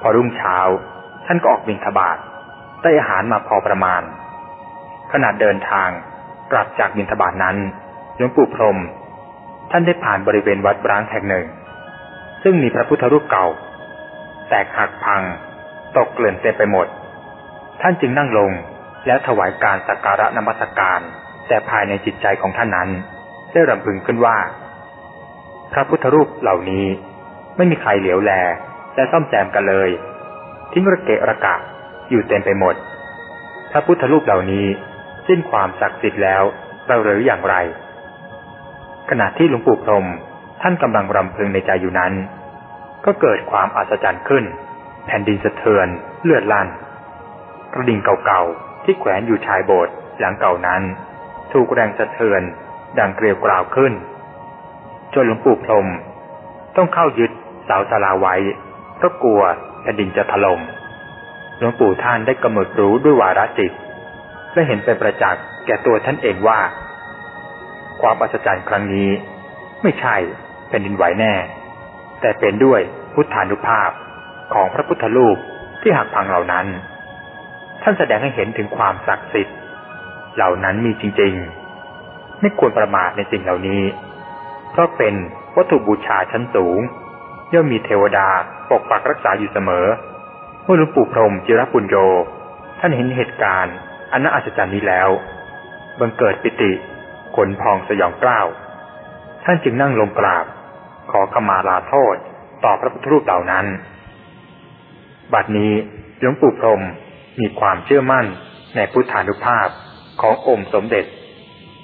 พอรุ่งเช้า ท่านก็ออกบิณฑบาตได้อาหารมาพอประมาณ ขณะเดินทางกลับจากบิณฑบาตนั้นหลวงปู่พรม ท่านได้ผ่านบริเวณวัดร้างแห่งหนึ่ง ซึ่งมีพระพุทธรูปเก่า แตกหักพัง ตกเกลื่อนเต็มไปหมด ท่านจึงนั่งลง แล้วถวายการสักการะนมัสการ แต่ภายในจิตใจของท่านนั้น ได้รำพึงขึ้นว่า พระพุทธรูปเหล่านี้ไม่มีใครเหลียวแล และซ่อมแซมกันเลย ทิ้งระเกะระกะอยู่เต็มไปหมด พระพุทธรูปเหล่านี้สิ้นความศักดิ์สิทธิ์แล้วเราหรืออย่างไร ขณะที่หลวงปู่พรมท่านกำลังรำพึงในใจอยู่นั้น ก็เกิดความอัศจรรย์ขึ้น แผ่นดินสะเทือนเลือดลั่นกระดิ่งเก่าๆ ที่แขวนอยู่ชายโบสถ์หลังเก่านั้น ถูกแรงสะเทือนดังเกลียวกราวขึ้น จนหลวงปู่พรมต้องเข้ายึดเสาศาลาไว้เพราะกลัวแผ่นดินจะถล่มหลวงปู่ท่านได้กำหนดรู้ด้วยวาระจิตและเห็นเป็นประจักษ์แก่ตัวท่านเองว่า ความอัศจรรย์ครั้งนี้ ไม่ใช่แผ่นดินไหวแน่ แต่เป็นด้วยพุทธานุภาพของพระพุทธรูปที่หักพังเหล่านั้น ท่านแสดงให้เห็นถึงความศักดิ์สิทธิ์ เหล่านั้นมีจริงๆ ไม่ควรประมาทในสิ่งเหล่านี้ เพราะเป็นวัตถุบูชาชั้นสูง ย่อมมีเทวดาปกปักรักษาอยู่เสมอเมื่อหลวงปู่พรมจิรปุญโยท่านเห็นเหตุการณ์ อันน่าอัศจรรย์นี้แล้วบังเกิดปิติขนพองสยองกล้าว ท่านจึงนั่งลงกราบ ขอขมาลาโทษต่อพระพุทธรูปเหล่านั้น บัดนี้หลวงปู่พรม มีความเชื่อมั่นในพุทธานุภาพขององค์สมเด็จ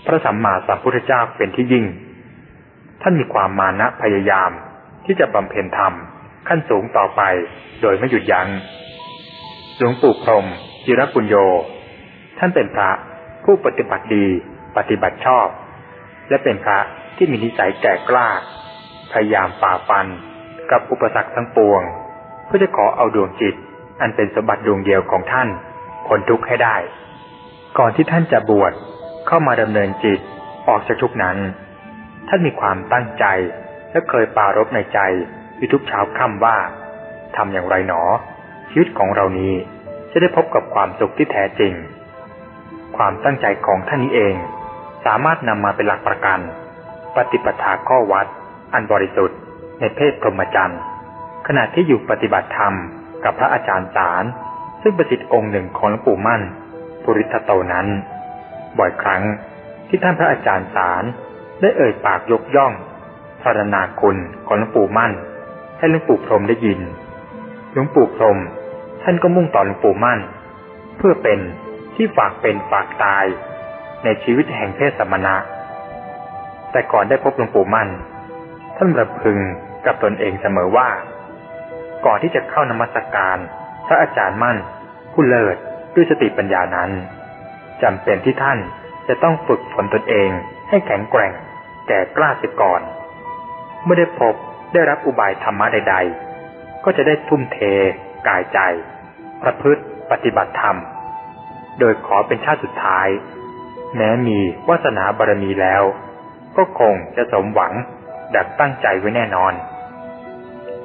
พระสัมมาสัมพุทธเจ้าเป็นที่ยิ่ง ท่านมีความมานะพยายามที่จะบำเพ็ญธรรมขั้นสูงต่อไปโดยไม่หยุดยัง้งหลวงปู่พรมจิรปุญโย ท่านเป็นพระผู้ปฏิบัติดีปฏิบัติชอบ และเป็นพระที่มีนิสัยแก่กล้า พยายามฝ่าฟันกับอุปสรรคทั้งปวง เพื่อจะขอเอาดวงจิต อันเป็นสมบัติดวงเดียวของท่านพ้นทุกข์ให้ได้ ก่อนที่ท่านจะบวชเข้ามาดำเนินจิตออกจากทุกนั้น ท่านมีความตั้งใจและเคยปารบในใจอยู่ทุกเช้าค่ำว่าทำอย่างไรหนอ ชีวิตของเรานี้จะได้พบกับความสุขที่แท้จริง ความตั้งใจของท่านนี้เอง สามารถนำมาเป็นหลักประกัน ปฏิปทาข้อวัด อันบริสุทธิ์ในเพศพรหมจรรย์ขณะที่อยู่ปฏิบัติธรรม กับพระอาจารย์สารซึ่งประสิทธิ์องค์หนึ่งของหลวงปู่มั่น ปุริทโตนั้น บ่อยครั้งที่ท่านพระอาจารย์สารได้เอ่ยปากยกย่องพระนาคุณของหลวงปู่มั่น ให้หลวงปู่พรมได้ยินหลวงปู่พรมท่านก็มุ่งต่อหลวงปู่มั่น เพื่อเป็นที่ฝากเป็นฝากตายในชีวิตแห่งเพศสมณะ แต่ก่อนได้พบหลวงปู่มั่น ท่านระพึงกับตนเองเสมอว่า ก่อนที่จะเข้านมัสการ พระอาจารย์มั่น ผู้เลิศด้วยสติปัญญานั้นจำเป็นที่ท่านจะต้องฝึกฝนตนเองให้แข็งแกร่ง แก่กล้าเสียก่อน เมื่อได้พบได้รับอุบายธรรมะใด ๆ ก็จะได้ทุ่มเท กายใจ ประพฤติปฏิบัติธรรม โดยขอเป็นชาติสุดท้าย แม้มีวาสนาบารมีแล้ว ก็คงจะสมหวังดับตั้งใจไว้แน่นอน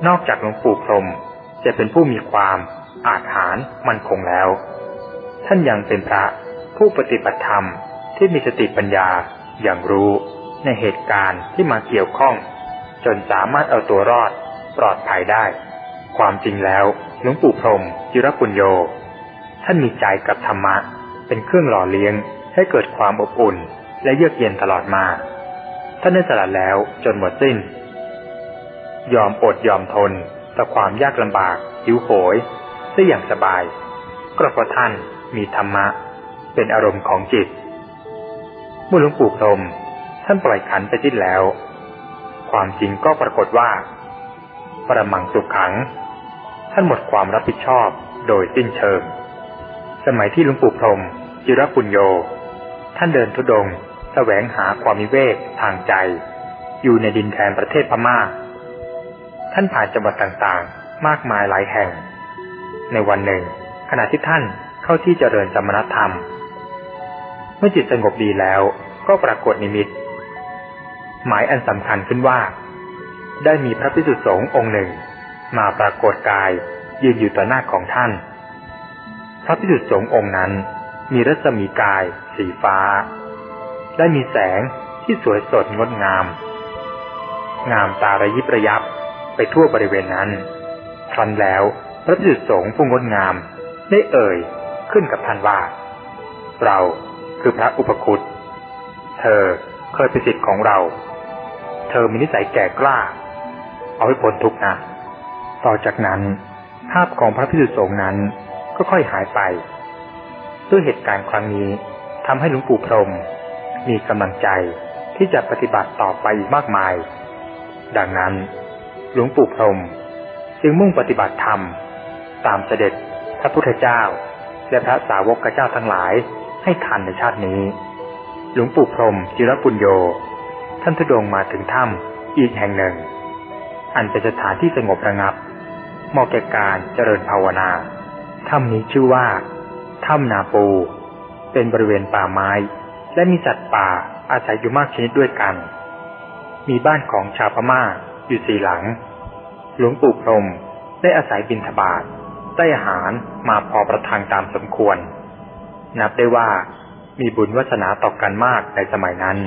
นอกจากหลวงปู่พรมจะเป็นผู้มีความอาจหารมั่นคงแล้ว ท่านยังเป็นพระผู้ปฏิบัติธรรมที่มีสติปัญญาอย่างรู้ในเหตุการณ์ที่มาเกี่ยวข้อง จนสามารถเอาตัวรอดปลอดภัยได้ ความจริงแล้วหลวงปู่พรมจิรปุญโย ท่านมีใจกับธรรมะ เป็นเครื่องหล่อเลี้ยงให้เกิดความอบอุ่น และเยือกเย็นตลอดมา ท่านได้สละแล้วจนหมดสิ้น ยอมอดยอมทนต่อความยากลำบากหิวโหยได้อย่างสบายก็เพราะท่านมีธรรมะ เป็นอารมณ์ของจิตเมื่อหลวงปู่พรมท่านปล่อยขันไปสิ้นแล้ว ความจริงก็ปรากฏว่า ปรมังสุขขัง ท่านหมดความรับผิดชอบโดยสิ้นเชิง สมัยที่หลวงปู่พรมจิรปุญโย ท่านเดินทุดงแสวงหาความมิเวกทางใจ อยู่ในดินแดนประเทศพมา่า ท่านผ่านจังหวัดต่างๆ มากมายหลายแห่ง ในวันหนึ่ง ขณะที่ท่านเข้าที่เจริญสมณธรรม เมื่อจิตสงบดีแล้วก็ปรากฏนิมิต หมายอันสำคัญขึ้นว่า ได้มีพระพิสุทธิสงฆ์องค์หนึ่ง มาปรากฏกายยืนอยู่ต่อหน้าของท่าน พระพิสุทธิสงฆ์องค์นั้น มีรัศมีกาย สีฟ้า และมีแสงที่สวยสดงดงาม งามตาระยิบระยับ ไปทั่วบริเวณนั้น ครั้นแล้วพระพิสุทธิสงฆ์ผู้งดงาม ได้เอ่ยขึ้นกับท่านว่า เราคือพระอุปคุตเธอเคยเป็นสิทธิ์ของเรา เธอมีนิสัยแก่กล้า เอาให้พ้นทุกข์นะต่อจากนั้นภาพของพระพิสุทธิสงฆ์นั้นก็ค่อยหายไป ด้วยเหตุการณ์ครั้งนี้ทำให้หลวงปู่พรม มีกำลังใจที่จะปฏิบัติต่อไปอีกมากมาย ดังนั้น หลวงปู่พรมจึงมุ่งปฏิบัติธรรม ตามเสด็จพระพุทธเจ้า และพระสาวกเจ้าทั้งหลายให้ทันในชาตินี้ หลวงปู่พรมจิรปุญโย ท่านทุดงมาถึงถ้ำอีกแห่งหนึ่ง อันเป็นสถานที่สงบระงับเหมาะแก่การเจริญภาวนา ถ้ำนี้ชื่อว่า ถ้ำนาปู เป็นบริเวณป่าไม้ และมีสัตว์ป่าอาศัยอยู่มากชนิดด้วยกัน มีบ้านของชาวพม่าอยู่สี่หลัง หลวงปู่พรมได้อาศัยบินทบาทได้อาหารมาพอประทังตามสมควร นับได้ว่ามีบุญวาสนาต่อกันมากในสมัยนั้น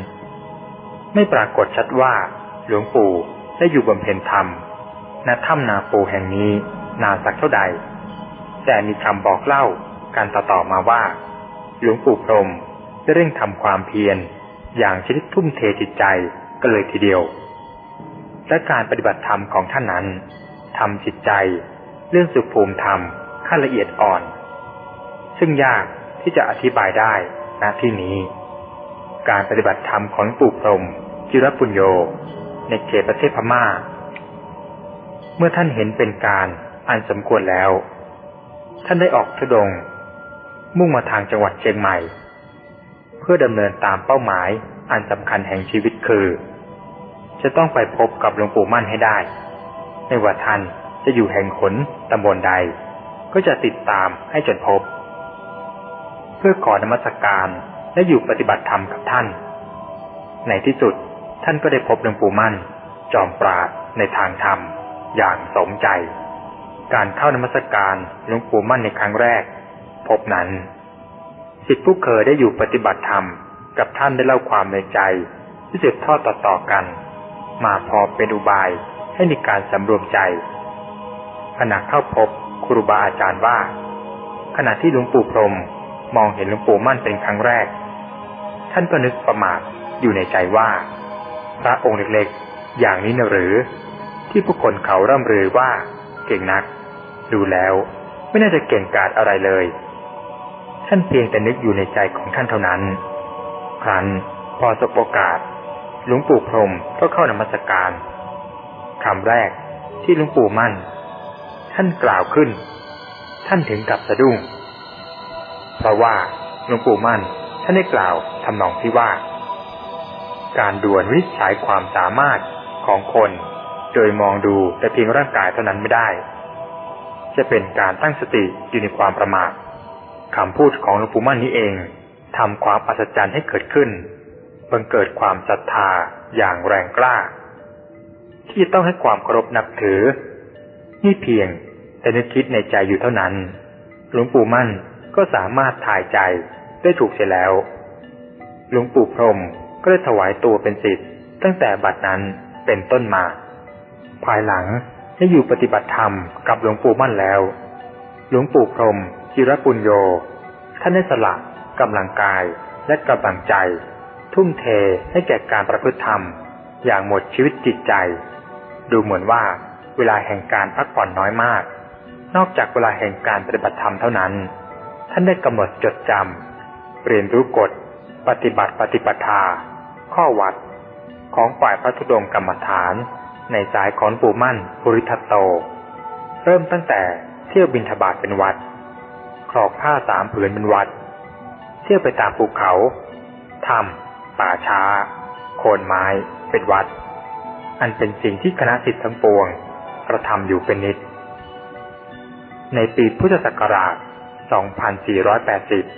ไม่ปรากฏชัดว่าหลวงปู่ได้อยู่บำเพ็ญธรรมณถ้ำนาปูแห่งนี้นานสักเท่าใด แต่มีคำบอกเล่าการต่อๆมาว่า หลวงปู่พรมได้เร่งทำความเพียรอย่างชนิดทุ่มเทจิตใจก็เลยทีเดียว และการปฏิบัติธรรมของท่านนั้นทำจิตใจเรื่องสุภูมิธรรมขั้นละเอียดอ่อน ซึ่งยากที่จะอธิบายได้ณที่นี้ การปฏิบัติธรรมของปู่พรมจิรปุญโยในเขตประเทศพมา่า เมื่อท่านเห็นเป็นการอันสมควรแล้ว ท่านได้ออกทุดง มุ่งมาทางจังหวัดเชียงใหม่ เพื่อดำเนินตามเป้าหมายอันสำคัญแห่งชีวิตคือ จะต้องไปพบกับหลวงปู่มั่นให้ได้ ไม่ว่าท่านจะอยู่แห่งขนตำบลใด ก็จะติดตามให้จนพบ เพื่อขอนมัสการและอยู่ปฏิบัติธรรมกับท่าน ในที่สุดท่านก็ได้พบหลวงปู่มั่น จอมปราดในทางธรรม อย่างสมใจ การเข้านมัสการหลวงปู่มั่นในครั้งแรก พบนั้นสิทธิผู้เคยได้อยู่ปฏิบัติธรรม กับท่านได้เล่าความในใจที่สืบทอดต่อๆกัน มาพอเป็นอุบายให้มีการสำรวมใจขณะเข้าพบครูบาอาจารย์ว่า ขณะที่หลวงปู่พรมมองเห็นหลวงปู่มั่นเป็นครั้งแรก ท่านก็นึกประมาทอยู่ในใจว่า พระองค์เล็กๆ อย่างนี้นะหรือ ที่ผู้คนเขาร่ำรือว่าเก่งนัก ดูแล้วไม่น่าจะเก่งกาจอะไรเลย ท่านเพียงแต่นึกอยู่ในใจของท่านเท่านั้น ครั้นพอสบโอกาส หลวงปู่พรมก็เข้านมัสการคำแรกที่หลวงปู่มั่น ท่านกล่าวขึ้น ท่านถึงกับสะดุ้ง เพราะว่าหลวงปู่มั่นท่านได้กล่าวทำนองที่ว่า การด่วนวิจัยความสามารถของคน โดยมองดูแต่เพียงร่างกายเท่านั้นไม่ได้ จะเป็นการตั้งสติอยู่ในความประมาทคำพูดของหลวงปู่มั่นนี้เองทำความอัศจรรย์ให้เกิดขึ้น บังเกิดความศรัทธาอย่างแรงกล้า ที่ต้องให้ความเคารพนับถือ นี่เพียงแต่นึกคิดในใจอยู่เท่านั้น หลวงปู่มั่นก็สามารถถ่ายใจได้ถูกเสียแล้ว หลวงปู่พรมก็ได้ถวายตัวเป็นศิษย์ตั้งแต่บัดนั้นเป็นต้นมา ภายหลังได้อยู่ปฏิบัติธรรมกับหลวงปู่มั่นแล้ว หลวงปู่พรมจิรปุญโย ท่านได้สละกำลังกายและกำลังใจ ทุ่มเทให้แก่การประพฤติธรรม อย่างหมดชีวิตจิตใจ ดูเหมือนว่าเวลาแห่งการพักผ่อนน้อยมาก นอกจากเวลาแห่งการปฏิบัติธรรมเท่านั้น ท่านได้กำหนดจดจำเรียนรู้กฎ ปฏิบัติปฏิปทา ข้อวัด ของฝ่ายพระธุดงกรรมฐาน ในสายของปู่มั่นปุริทัตโต เริ่มตั้งแต่เที่ยวบินทบาทเป็นวัดครอกผ้าสามผืนเป็นวัด เที่ยวไปตามภูเขาถ้ำ ป่าช้า โคนไม้ เป็นวัด อันเป็นสิ่งที่คณะสิทธิ์ทั้งปวงกระทำอยู่เป็นนิด ในปีพุทธศักราช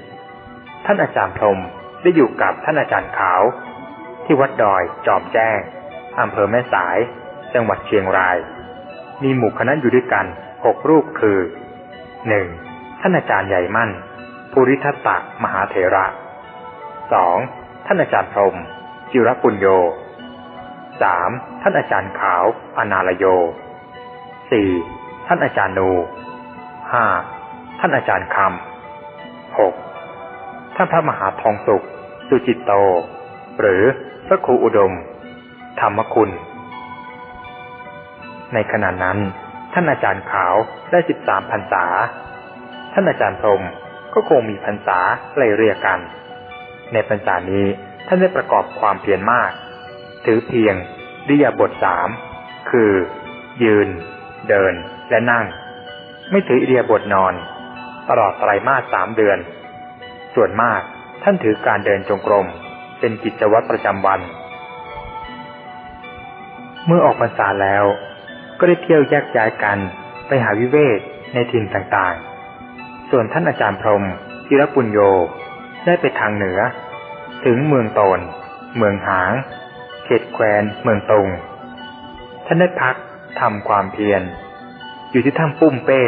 2480 ท่านอาจารย์พรมได้อยู่กับท่านอาจารย์ขาว ที่วัดดอยจอมแจ้งอำเภอแม่สาย จังหวัดเชียงราย มีหมู่คณะอยู่ด้วยกันหกรูปคือหนึ่งท่านอาจารย์ใหญ่มั่นภูริทัตตะมหาเถระสอง ท่านอาจารย์พรม จิรปุญโยสามท่านอาจารย์ขาว อนาลโยสี่ท่านอาจารย์นูห้าท่านอาจารย์คำหกท่านพระมหาทองสุข สุจิตโต หรือพระครูอุดม ธรรมคุณ ในขณะนั้น ท่านอาจารย์ขาวได้สิบสามพรรษา ท่านอาจารย์พรมก็คงมีพรรษาไล่เรียกกัน ในพรรษานี้ท่านได้ประกอบความเพียรมาก ถือเพียงดิยาบทสามคือ ยืน เดินและนั่ง ไม่ถืออิเดียบทนอน ตลอดไตรมาสสามเดือน ส่วนมากท่านถือการเดินจงกรม เป็นกิจวัตรประจำวัน เมื่อออกพรรษาแล้ว ก็ได้เที่ยวแยกย้ายกันไปหาวิเวกในถิ่นต่างๆ ส่วนท่านอาจารย์พรมจิรปุญโย ได้ไปทางเหนือ ถึงเมืองโตน เมืองหาง เขตแควนเมืองตรง ท่านได้พักทำความเพียร อยู่ที่ถ้ำปุ้มเป้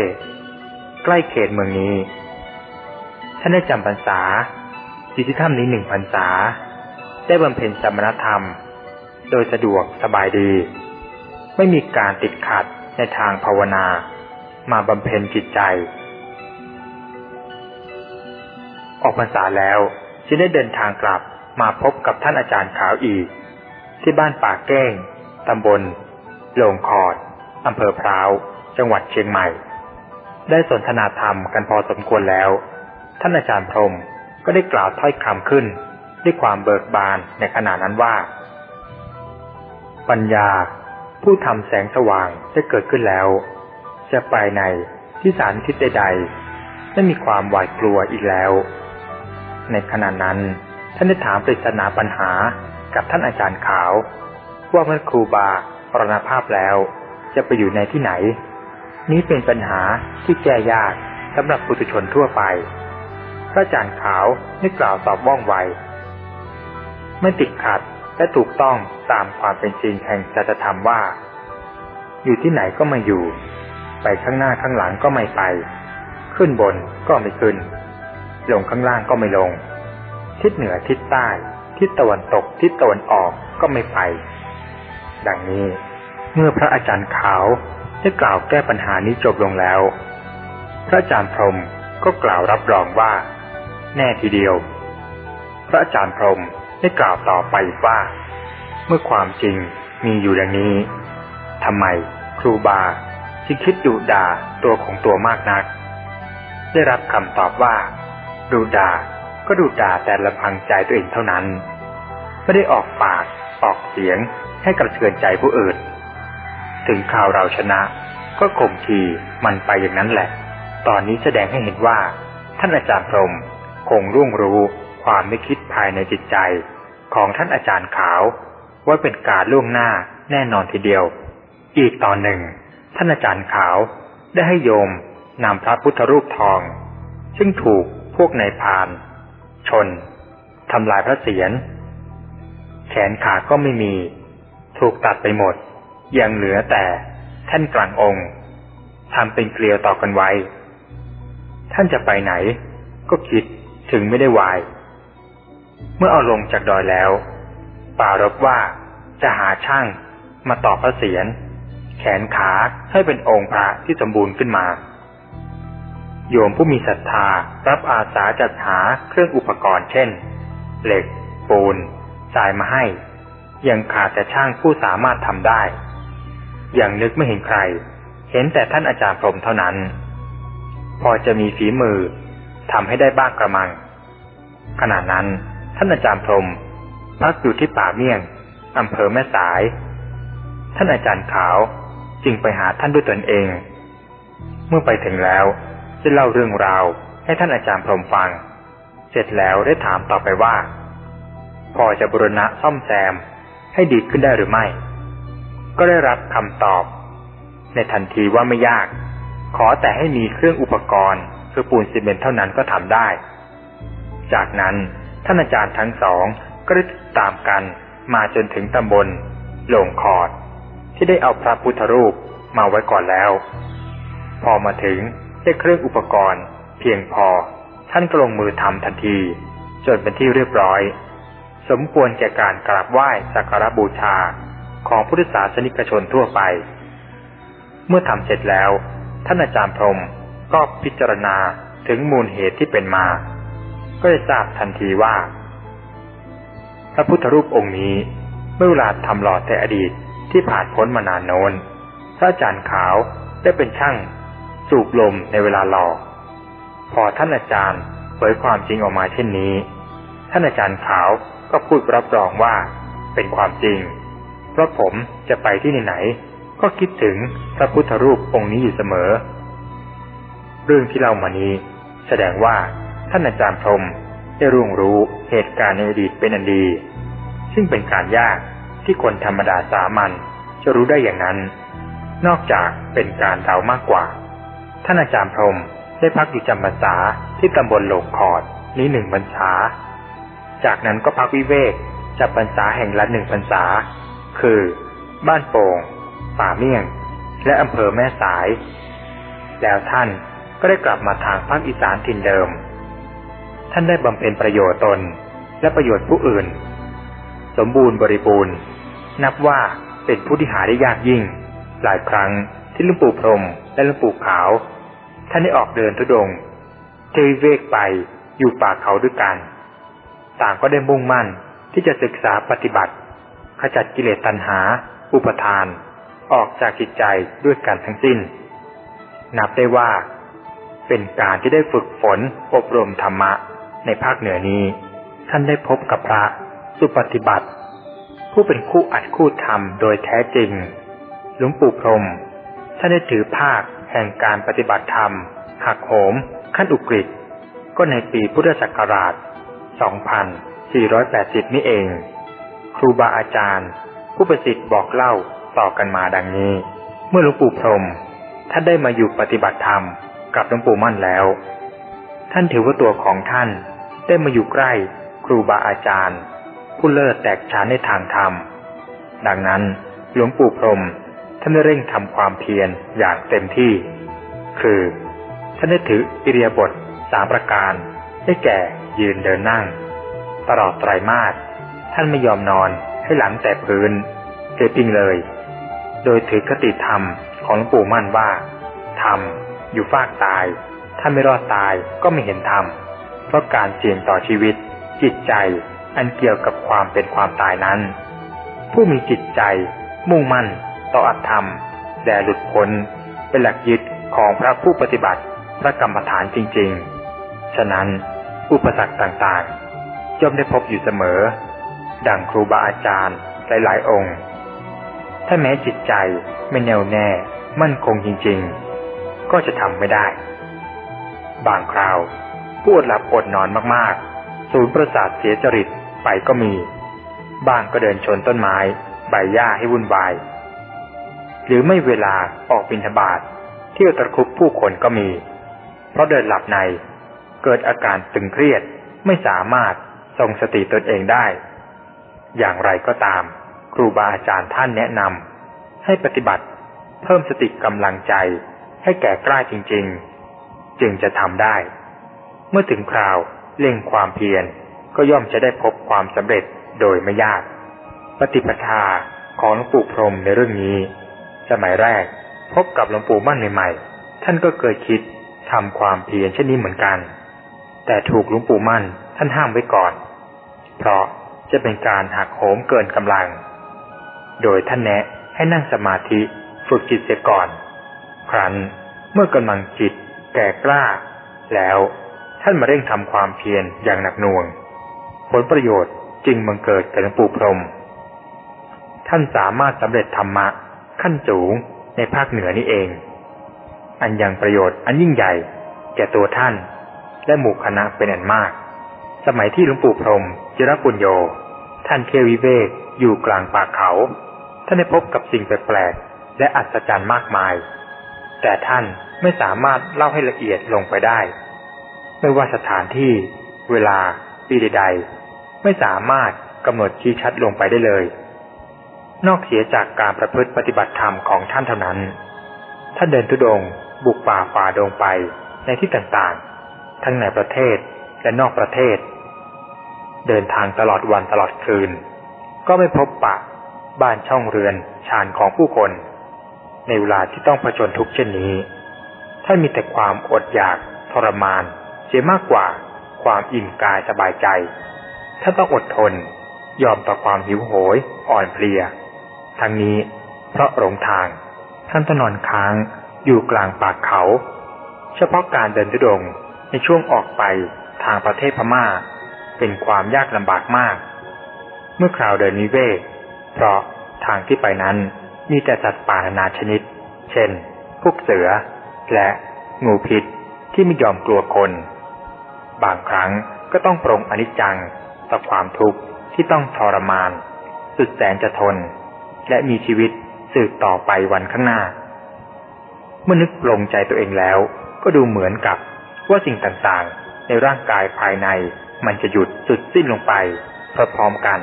ใกล้เขตเมืองนี้ ท่านได้จำพรรษาอยู่ที่ถ้ำนี้หนึ่งพรรษา ได้บำเพ็ญสมณธรรม โดยสะดวกสบายดี ไม่มีการติดขัดในทางภาวนา มาบำเพ็ญจิตใจ ออกพรรษาแล้วจึงได้เดินทางกลับมาพบกับท่านอาจารย์ขาวอีก ที่บ้านป่าแก้งตำบลโลงคอดอำเภอพร้าว จังหวัดเชียงใหม่ ได้สนทนาธรรมกันพอสมควรแล้ว ท่านอาจารย์พรมก็ได้กล่าวถ้อยคำขึ้น ด้วยความเบิกบานในขณะนั้นว่า ปัญญาผู้ทำแสงสว่างได้เกิดขึ้นแล้ว จะไปในที่สารทิศใดๆไม่มีความหวาดกลัวอีกแล้ว ในขณะนั้น ท่านได้ถามปริศนาปัญหากับท่านอาจารย์ขาว ว่าเมื่อครูบามรณภาพแล้ว จะไปอยู่ในที่ไหน นี้เป็นปัญหาที่แก้ยากสำหรับปุถุชนทั่วไป พระอาจารย์ขาวได้กล่าวตอบว่องไวไม่ติดขัดและถูกต้องตามความเป็นจริงแห่งจัตธรรมว่า อยู่ที่ไหนก็ไม่อยู่ ไปข้างหน้าข้างหลังก็ไม่ไป ขึ้นบนก็ไม่ขึ้น ลงข้างล่างก็ไม่ลง ทิศเหนือทิศใต้ ทิศตะวันตก ทิศตะวันออกก็ไม่ไป ดังนี้เมื่อพระอาจารย์ขาวได้กล่าวแก้ปัญหานี้จบลงแล้ว พระอาจารย์พรมก็กล่าวรับรองว่า แน่ทีเดียว พระอาจารย์พรมได้กล่าวต่อไปว่า เมื่อความจริงมีอยู่ดังนี้ทำไมครูบาจึงคิดดุด่าตัวของตัวมากนัก ได้รับคำตอบว่า ดุด่าก็ดุด่าแต่ละพังใจตัวเองเท่านั้น ไม่ได้ออกปากออกเสียงให้กระเทือนใจผู้อื่น ถึงข่าวเราชนะ ก็ข่มทีมันไปอย่างนั้นแหละ ตอนนี้แสดงให้เห็นว่า ท่านอาจารย์พรมคงร่วงรู้ความไม่คิดภายในจิตใจ ของท่านอาจารย์ขาว ว่าเป็นการล่วงหน้าแน่นอนทีเดียว อีกตอนหนึ่ง ท่านอาจารย์ขาวได้ให้โยมนำพระพุทธรูปทอง ซึ่งถูก พวกนายพานชนทำลายพระเศียรแขนขาก็ไม่มี ถูกตัดไปหมด ยังเหลือแต่แท่นกลางองค์ทำเป็นเกลียวต่อกันไว้ ท่านจะไปไหน ก็คิดถึงไม่ได้วาย เมื่อเอาลงจากดอยแล้ว ป่ารบว่าจะหาช่างมาต่อพระเศียรแขนขาให้เป็นองค์พระที่สมบูรณ์ขึ้นมา โยมผู้มีศรัทธารับอาสาจัดหาเครื่องอุปกรณ์เช่น เหล็ก ปูนทรายมาให้ ยังขาดแต่ช่างผู้สามารถทำได้ อย่างนึกไม่เห็นใคร เห็นแต่ท่านอาจารย์พรมเท่านั้น พอจะมีฝีมือทำให้ได้บ้างกระมัง ขณะนั้นท่านอาจารย์พรมพักอยู่ที่ป่าเมี่ยงอำเภอแม่สาย ท่านอาจารย์ขาวจึงไปหาท่านด้วยตนเอง เมื่อไปถึงแล้ว ได้เล่าเรื่องราวให้ท่านอาจารย์พรมฟัง เสร็จแล้วได้ถามต่อไปว่า พอจะบุรณะซ่อมแซมให้ดีขึ้นได้หรือไม่ ก็ได้รับคำตอบ ในทันทีว่าไม่ยาก ขอแต่ให้มีเครื่องอุปกรณ์คือปูนซีเมนต์เท่านั้นก็ทำได้ จากนั้นท่านอาจารย์ทั้งสองก็ได้ตามกันมาจนถึงตำบลโลงคอด ที่ได้เอาพระพุทธรูปมาไว้ก่อนแล้ว พอมาถึง ได้เครื่องอุปกรณ์ เพียงพอ ท่านก็ลงมือทำทันที จนเป็นที่เรียบร้อย สมควรแก่การกราบไหว้สักการบูชาของพุทธศาสนิกชนทั่วไป เมื่อทำเสร็จแล้ว ท่านอาจารย์พรมก็พิจารณาถึงมูลเหตุที่เป็นมา ก็ได้ทราบทันทีว่า พระพุทธรูปองค์นี้เมื่อเวลาทำหล่อแต่อดีตที่ผ่านพ้นมานานโน้น พระอาจารย์ขาวได้เป็นช่าง สูบลมในเวลาหล่อพอท่านอาจารย์เผยความจริงออกมาเช่นนี้ ท่านอาจารย์ขาวก็พูดรับรองว่าเป็นความจริง เพราะผมจะไปที่ไหนก็คิดถึงพระพุทธรูปองค์นี้อยู่เสมอ เรื่องที่เล่ามานี้ แสดงว่าท่านอาจารย์พรมได้ร่วงรู้เหตุการณ์ในอดีตเป็นอันดี ซึ่งเป็นการยากที่คนธรรมดาสามัญจะรู้ได้อย่างนั้น นอกจากเป็นการเดามากกว่า ท่านอาจารย์พรมได้พักอยู่จำพรรษาที่ตำบลโลกคอดนี้หนึ่งพรรษา จากนั้นก็พักวิเวกจับพรรษาแห่งละหนึ่งพรรษา คือ บ้านโป่ง ป่าเมี่ยง และอำเภอแม่สาย แล้วท่านก็ได้กลับมาทางภาคอีสานถิ่นเดิม ท่านได้บำเพ็ญประโยชน์ตนและประโยชน์ผู้อื่น สมบูรณ์บริบูรณ์ นับว่าเป็นผู้ที่หาได้ยากยิ่ง หลายครั้งที่ลุงปู่พรมและลุงปู่ขาว ท่านได้ออกเดินทุดงเทวิเวกไปอยู่ป่าเขาด้วยกัน ต่างก็ได้มุ่งมั่นที่จะศึกษาปฏิบัติ ขจัดกิเลสตัณหา อุปทาน ออกจากจิตใจด้วยกันทั้งสิ้น นับได้ว่า เป็นการที่ได้ฝึกฝนอบรมธรรมะในภาคเหนือนี้ ท่านได้พบกับพระสุปฏิบัติ ผู้เป็นคู่อัดคู่ธรรมโดยแท้จริง หลวงปู่พรมท่านได้ถือภาค แห่งการปฏิบัติธรรม หักโหม ขั้นอุกฤษก็ในปีพุทธศักราช 2480 นี่เอง ครูบาอาจารย์ ผู้ประสิทธิ์บอกเล่าต่อกันมาดังนี้ เมื่อหลวงปู่พรมท่านได้มาอยู่ปฏิบัติธรรมกับหลวงปู่มั่นแล้ว ท่านถือว่าตัวของท่านได้มาอยู่ใกล้ครูบาอาจารย์ ผู้เลิศแตกฉานในทางธรรม ดังนั้นหลวงปู่พรม ท่านได้เร่งทำความเพียรอย่างเต็มที่ คือท่านได้ถืออิริยาบถสามประการ ได้แก่ยืนเดินนั่ง ตลอดไตรมาสท่านไม่ยอมนอนให้หลังแต่พื้นเสียจริงเลย โดยถือคติธรรมของหลวงปู่มั่นว่าธรรมอยู่ฟากตาย ถ้าไม่รอดตายก็ไม่เห็นธรรมเพราะการเสี่ยงต่อชีวิต จิตใจอันเกี่ยวกับความเป็นความตายนั้น ผู้มีจิตใจมุ่งมั่น ต่ออัตธรรมแด่หลุดพ้นเป็นหลักยึดของพระผู้ปฏิบัติพระกรรมฐานจริงๆ ฉะนั้นอุปสรรคต่างๆย่อมได้พบอยู่เสมอ ดังครูบาอาจารย์หลายๆองค์ ถ้าแม้จิตใจไม่แน่วแน่มั่นคงจริงๆ ก็จะทำไม่ได้ บางคราวผู้อดหลับอดนอนมากๆ ศูนย์ประสาทเสียจริตไปก็มี บ้างก็เดินชนต้นไม้ ใบหญ้าให้วุ่นวาย หรือไม่เวลาออกบินทบาทเที่ยวตะคุบผู้คนก็มี เพราะเดินหลับใน เกิดอาการตึงเครียดไม่สามารถทรงสติตนเองได้ อย่างไรก็ตาม ครูบาอาจารย์ท่านแนะนำให้ปฏิบัติเพิ่มสติกำลังใจให้แก่กล้าจริง ๆ จึงจะทำได้ เมื่อถึงคราวเล่งความเพียรก็ย่อมจะได้พบความสำเร็จโดยไม่ยาก ปฏิปทาของหลวงปู่พรมในเรื่องนี้ สมัยแรก พบกับหลวงปู่มั่นใหม่ๆ ท่านก็เคยคิดทำความเพียรเช่นนี้เหมือนกัน แต่ถูกหลวงปู่มั่นท่านห้ามไว้ก่อน เพราะจะเป็นการหักโหมเกินกำลัง โดยท่านแนะให้นั่งสมาธิฝึกจิตเสียก่อน ครั้นเมื่อกำลังจิตแก่กล้า แล้วท่านมาเร่งทำความเพียรอย่างหนักหน่วง ผลประโยชน์จึงบังเกิดแก่หลวงปู่พรม ท่านสามารถสำเร็จธรรมะ ขั้นสูงในภาคเหนือนี่เอง อันยังประโยชน์อันยิ่งใหญ่ แก่ตัวท่าน และหมู่คณะเป็นอันมาก สมัยที่หลวงปู่พรมจิรปุญโย ท่านเควิเวกอยู่กลางป่าเขา ท่านได้พบกับสิ่งแปลกๆและอัศจรรย์มากมาย แต่ท่านไม่สามารถเล่าให้ละเอียดลงไปได้ ไม่ว่าสถานที่ เวลาปีใดๆไม่สามารถกำหนดชี้ชัดลงไปได้เลย นอกเสียจากการประพฤติปฏิบัติธรรมของท่านเท่านั้น ท่านเดินทุดง บุกป่าฝ่าดงไปในที่ต่างๆ ทั้งในประเทศและนอกประเทศ เดินทางตลอดวันตลอดคืน ก็ไม่พบปะ บ้านช่องเรือนชานของผู้คน ในเวลาที่ต้องผจญทุกข์เช่นนี้ ท่านมีแต่ความอดอยากทรมาน เสียมากกว่าความอิ่มกายสบายใจ ท่านต้องอดทน ยอมต่อความหิวโหย อ่อนเพลีย ทั้งนี้เพราะหลงทาง ท่านต้องนอนค้างอยู่กลางป่าเขา เฉพาะการเดินทุดงในช่วงออกไปทางประเทศพม่า เป็นความยากลำบากมาก เมื่อคราวเดินนิเวศ เพราะทางที่ไปนั้นมีแต่สัตว์ป่านานาชนิด เช่น พวกเสือ และงูพิษที่ไม่ยอมกลัวคน บางครั้งก็ต้องปรงอนิจจังต่อความทุกข์ที่ต้องทรมาน สุดแสนจะทน และมีชีวิตสืบต่อไปวันข้างหน้า เมื่อนึกปลงใจตัวเองแล้ว ก็ดูเหมือนกับว่าสิ่งต่างๆ ในร่างกายภายในมันจะหยุดสุดสิ้นลงไปพร้อมๆกัน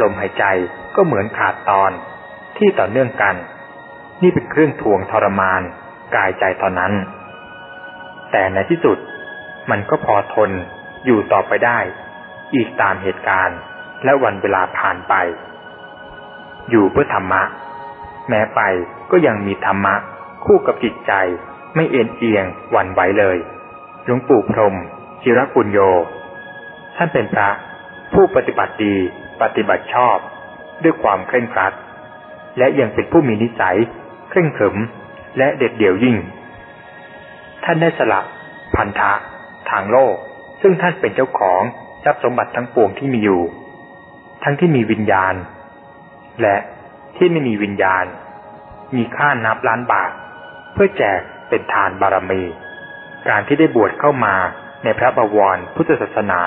ลมหายใจก็เหมือนขาดตอนที่ต่อเนื่องกัน นี่เป็นเครื่องทวงทรมาน กายใจตอนนั้น แต่ในที่สุดมันก็พอทนอยู่ต่อไปได้ อีกตามเหตุการณ์และวันเวลาผ่านไป อยู่เพื่อธรรมะ แม้ไปก็ยังมีธรรมะ คู่กับจิตใจไม่เอ็นเอียงหวั่นไหวเลยหลวงปู่พรมจิรปุญโย ท่านเป็นพระ ผู้ปฏิบัติดีปฏิบัติชอบ ด้วยความเคร่งครัด และยังเป็นผู้มีนิสัย เคร่งขรึม และเด็ดเดี่ยวยิ่ง ท่านได้สละพันธะ ทางโลก ซึ่งท่านเป็นเจ้าของทรัพย์สมบัติทั้งปวงที่มีอยู่ ทั้งที่มีวิญญาณ และที่ไม่มีวิญญาณ มีค่านับล้านบาท เพื่อแจกเป็นทานบารมี การที่ได้บวชเข้ามาในพระบวรพุทธศาสนา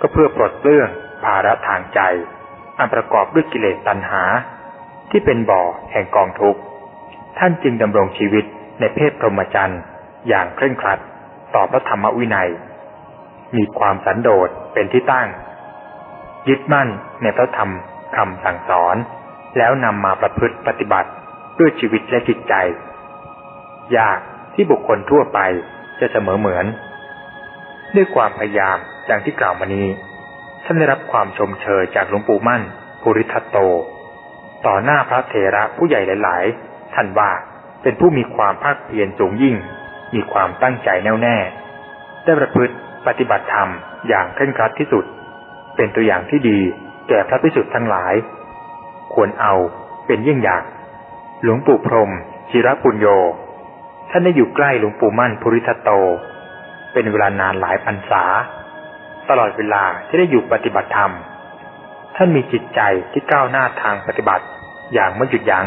ก็เพื่อปลดเปลื้องภาระทางใจ อันประกอบด้วยกิเลสตัณหา ที่เป็นบ่อแห่งกองทุกข์ ท่านจึงดำรงชีวิตในเพศพรหมจรรย์อย่างเคร่งครัดต่อพระธรรมวินัย มีความสันโดษเป็นที่ตั้ง ยึดมั่นในพระธรรม คำสั่งสอน แล้วนำมาประพฤติปฏิบัติด้วยชีวิตและจิตใจ ยากที่บุคคลทั่วไปจะเสมอเหมือน ด้วยความพยายามอย่างที่กล่าวมานี้ ท่านได้รับความชมเชยจากหลวงปู่มั่นภูริทัตโต ต่อหน้าพระเถระผู้ใหญ่หลาย ๆ ท่านว่าเป็นผู้มีความภาคเพียรสูงยิ่ง มีความตั้งใจแน่วแน่ ได้ประพฤติปฏิบัติธรรมอย่างเคร่งครัดที่สุด เป็นตัวอย่างที่ดี แก่พระพิสุทธ์ทั้งหลาย ควรเอาเป็นเยิ่ยงอย่าง หลวงปู่พรมจิรปุญโย ท่านได้อยู่ใกล้หลวงปู่มั่นภูริทัตโต เป็นเวลานานหลายพรรษา ตลอดเวลาที่ได้อยู่ปฏิบัติธรรม ท่านมีจิตใจที่ก้าวหน้าทางปฏิบัติ อย่างไม่หยุดยัง้ง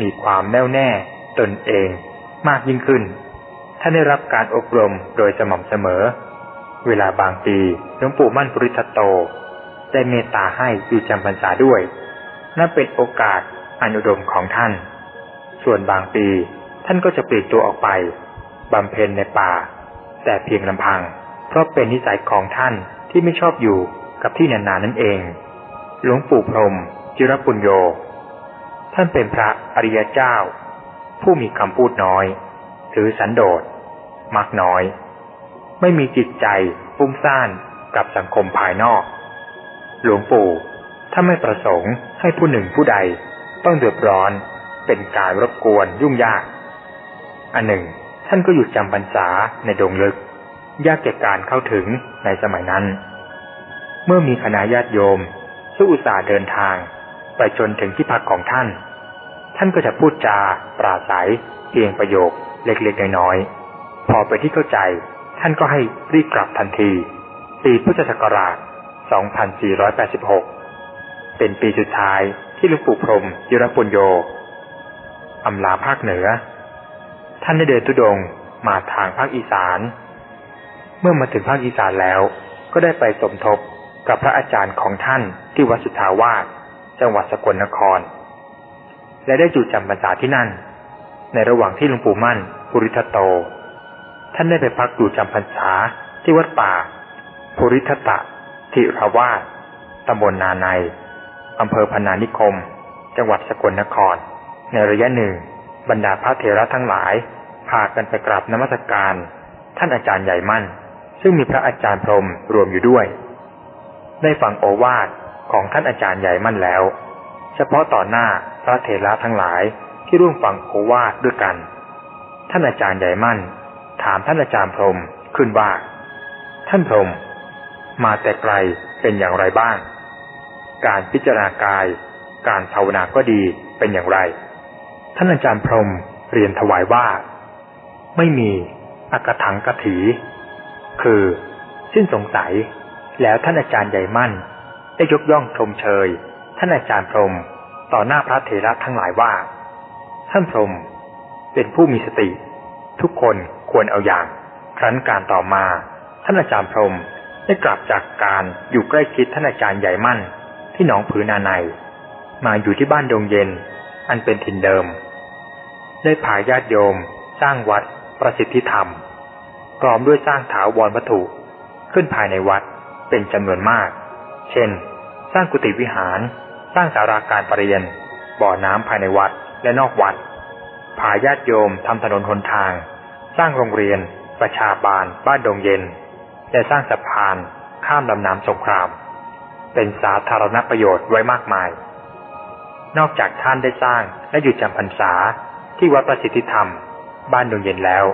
มีความแน่วแน่ตนเองมากยิ่งขึ้น ท่านได้รับการอบรมโดยสม่ำเสมอ เวลาบางปีหลวงปู่มั่นปริทัตโต ได้เมตตาให้อยู่จำพรรษาด้วยนั่นเป็นโอกาสอนุดมของท่าน ส่วนบางปีท่านก็จะปลีกตัวออกไปบำเพ็ญในป่า แต่เพียงลำพัง เพราะเป็นนิสัยของท่านที่ไม่ชอบอยู่กับที่นานๆนั่นเอง หลวงปู่พรมจิรปุญโย ท่านเป็นพระอริยเจ้า ผู้มีคำพูดน้อย ถือสันโดษมักน้อย ไม่มีจิตใจฟุ้งซ่านกับสังคมภายนอก หลวงปู่ถ้าไม่ประสงค์ให้ผู้หนึ่งผู้ใด ต้องเดือดร้อนเป็นการรบกวนยุ่งยาก อันหนึ่ง ท่านก็หยุดจำพรรษาในดงลึก ยากแก่การเข้าถึงในสมัยนั้น เมื่อมีคณะญาติโยมสู้อุตส่าห์เดินทาง ไปจนถึงที่พักของท่าน ท่านก็จะพูดจาปราศัยเพียงประโยคเล็กๆน้อยๆพอไปที่เข้าใจ ท่านก็ให้รีบกลับทันทีปีพุทธศักราช 2486 เป็นปีสุดท้ายที่หลวงปู่พรมยุรปุญโยอำลาภาคเหนือ ท่านได้เดินทุดงมาทางภาคอีสาน เมื่อมาถึงภาคอีสานแล้ว ก็ได้ไปสมทบกับพระอาจารย์ของท่านที่วัดสุทาวาสจังหวัดสกลนคร และได้อยู่จำพรรษาที่นั่น ในระหว่างที่หลวงปู่มั่นภูริทัตโต ท่านได้ไปพักอยู่จำพรรษาที่วัดป่าภูริทัตะ ทิราวาสตำบลนาในอำเภอพนานิคม จังหวัดสกลนคร ในระยะหนึ่ง บรรดาพระเถระทั้งหลาย พากันไปกราบนมัสการ ท่านอาจารย์ใหญ่มั่น ซึ่งมีพระอาจารย์พรมรวมอยู่ด้วย ได้ฟังโอวาทของท่านอาจารย์ใหญ่มั่นแล้ว เฉพาะต่อหน้าพระเถระทั้งหลายที่ร่วมฟังโอวาทด้วยกัน ท่านอาจารย์ใหญ่มั่น ถามท่านอาจารย์พรมขึ้นว่า ท่านพรม มาแต่ไกลเป็นอย่างไรบ้าง การพิจารณากาย การภาวนาก็ดีเป็นอย่างไร ท่านอาจารย์พรมเรียนถวายว่า ไม่มีอกถังกถี คือ สิ้นสงสัย แล้วท่านอาจารย์ใหญ่มั่น ได้ยกย่องชมเชย ท่านอาจารย์พรมต่อหน้าพระเถระทั้งหลายว่า ท่านพรมเป็นผู้มีสติ ทุกคนควรเอาอย่าง ครั้นการต่อมา ท่านอาจารย์พรม ได้กลับจากการอยู่ใกล้ชิดท่านอาจารย์ใหญ่มั่น ที่หนองผือนาใน มาอยู่ที่บ้านดงเย็น อันเป็นถิ่นเดิม ได้พาญาติโยม สร้างวัดประสิทธิธรรมพร้อมด้วยสร้างถาวรวัตถุขึ้นภายในวัดเป็นจำนวนมาก เช่น สร้างกุฏิวิหาร สร้างสาราการประเรียน บ่อน้ำภายในวัดและนอกวัดพาญาติโยมทำถนนหนทาง สร้างโรงเรียน ประชาบาล บ้านดงเย็น และสร้างสะพานข้ามลำน้ำสงคราม เป็นสาธารณประโยชน์ไว้มากมาย นอกจากท่านได้สร้างและหยุดจำพรรษาที่วัดประสิทธิธรรม บ้านดงเย็นแล้ว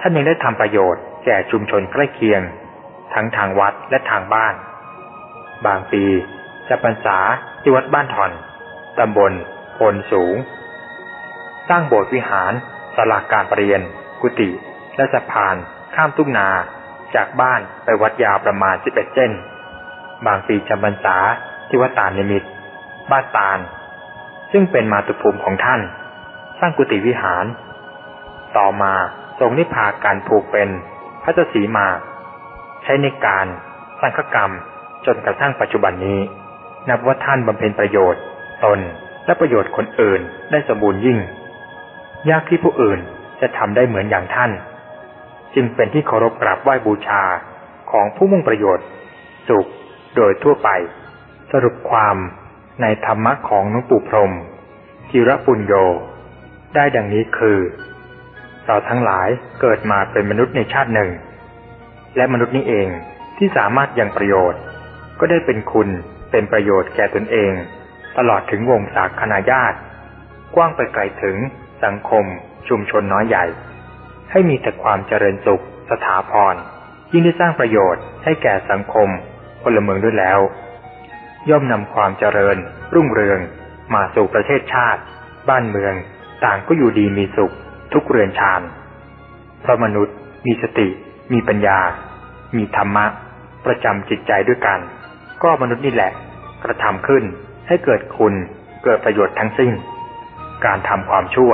ท่านยังได้ทำประโยชน์แก่ชุมชนใกล้เคียง ทั้งทางวัดและทางบ้าน บางปีจำพรรษาที่วัดบ้านถอนตำบลพลสูง สร้างโบสถ์วิหารสลาการประเรียน กุฏิและสะพานข้ามทุ่งนา จากบ้านไปวัดยาวประมาณสิบเอ็ดเส้น บางปีจำพรรษาที่วัดตาลนิมิต บ้านตาล ซึ่งเป็นมาตุภูมิของท่าน สร้างกุฏิวิหาร ต่อมาทรงนิพพาการผูกเป็นพระเจ้าสีมา ใช้ในการสร้างกรรมจนกระทั่งปัจจุบันนี้ นับว่าท่านบำเพ็ญประโยชน์ตนและประโยชน์คนอื่นได้สมบูรณ์ยิ่ง ยากที่ผู้อื่นจะทำได้เหมือนอย่างท่าน จึงเป็นที่เคารพกราบไหว้บูชาของผู้มุ่งประโยชน์ สุขโดยทั่วไป สรุปความในธรรมะของหลวงปู่พรมจิรปุญโย ได้ดังนี้คือ เราทั้งหลายเกิดมาเป็นมนุษย์ในชาติหนึ่ง และมนุษย์นี้เองที่สามารถยังประโยชน์ ก็ได้เป็นคุณเป็นประโยชน์แก่ตนเอง ตลอดถึงวงศาคณาญาติ กว้างไปไกลถึงสังคมชุมชนน้อยใหญ่ ให้มีแต่ความเจริญสุข สถาพร ยิ่งได้สร้างประโยชน์ให้แก่สังคมพลเมืองด้วยแล้ว ย่อมนำความเจริญ รุ่งเรือง มาสู่ประเทศชาติ บ้านเมือง ต่างก็อยู่ดีมีสุข ทุกเรือนชานเพราะมนุษย์ มีสติ มีปัญญา มีธรรมะ ประจำจิตใจด้วยกัน ก็มนุษย์นี่แหละ กระทำขึ้นให้เกิดคุณ เกิดประโยชน์ทั้งสิ้น การทำความชั่ว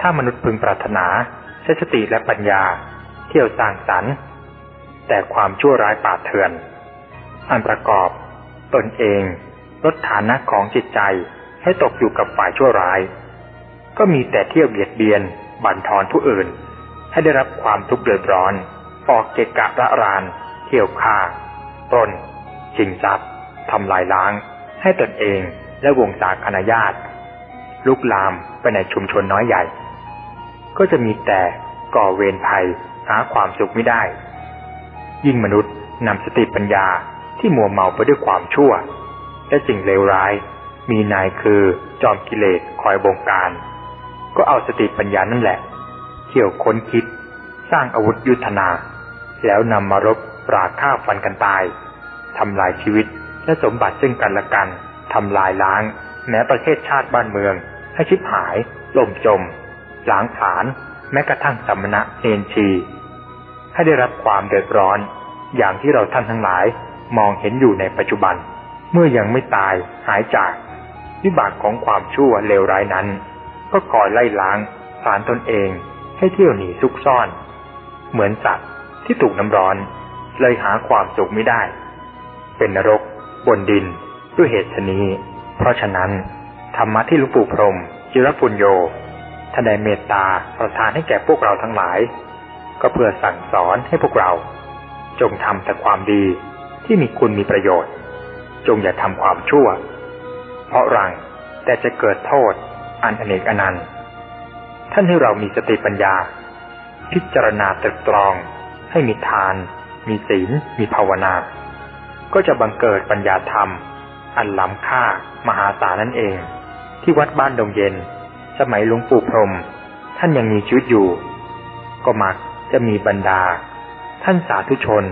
ถ้ามนุษย์พึงปรารถนา ใช้สติและปัญญา เที่ยวสร้างสรรค์ แต่ความชั่วร้ายป่าเถื่อน อันประกอบตนเองลดฐานะของจิตใจให้ตกอยู่กับฝ่ายชั่วร้าย ก็มีแต่เที่ยวเบียดเบียน บั่นทอนผู้อื่น ให้ได้รับความทุกข์เดือดร้อน ออกเกะกะระราน เที่ยวฆ่าปล้นชิงทรัพย์ทำลายล้าง ให้ตนเองและวงศาคณาญาติลุกลามไปในชุมชนน้อยใหญ่ ก็จะมีแต่ก่อเวรภัยหาความสุขไม่ได้ ยิ่งมนุษย์นำสติปัญญาที่มัวเมาไปด้วยความชั่ว และสิ่งเลวร้าย มีนายคือจอมกิเลสคอยบงการ ก็เอาสติปัญญานั่นแหละเที่ยวค้นคิด สร้างอาวุธยุทธนา แล้วนำมารบปราฆ่าฟันกันตายทำลายชีวิตและสมบัติซึ่งกันและกันทำลายล้าง แม้ประเทศชาติบ้านเมือง ให้ชิบหายล่มจม ล้างผลาญแม้กระทั่งสมณะเอนชี ให้ได้รับความเดือดร้อน อย่างที่เราท่านทั้งหลายมองเห็นอยู่ในปัจจุบัน เมื่อยังไม่ตายหายจาก วิบากของความชั่วเลวร้ายนั้น ก็ก่อไล่ล้างสารตนเองให้เที่ยวหนีซุกซ่อน เหมือนสัตว์ที่ถูกน้ำร้อน เลยหาความสุขไม่ได้ เป็นนรก บนดิน ด้วยเหตุชนี้ เพราะฉะนั้น ธรรมะที่หลวงปู่พรมจิรปุญโย ท่านได้เมตตาประทานให้แก่พวกเราทั้งหลาย ก็เพื่อสั่งสอนให้พวกเรา จงทำแต่ความดีที่มีคุณมีประโยชน์ จงอย่าทำความชั่ว เพราะรังแต่จะเกิดโทษอันอเนกอนันต์ ท่านให้เรามีสติปัญญา พิจารณาตรึกตรอง ให้มีทาน มีศีล มีภาวนา ก็จะบังเกิดปัญญาธรรม อันล้ำค่ามหาศาลนั่นเอง ที่วัดบ้านดงเย็น สมัยหลวงปู่พรม ท่านยังมีชีวิตอยู่ ก็มักจะมีบรรดา ท่านสาธุชน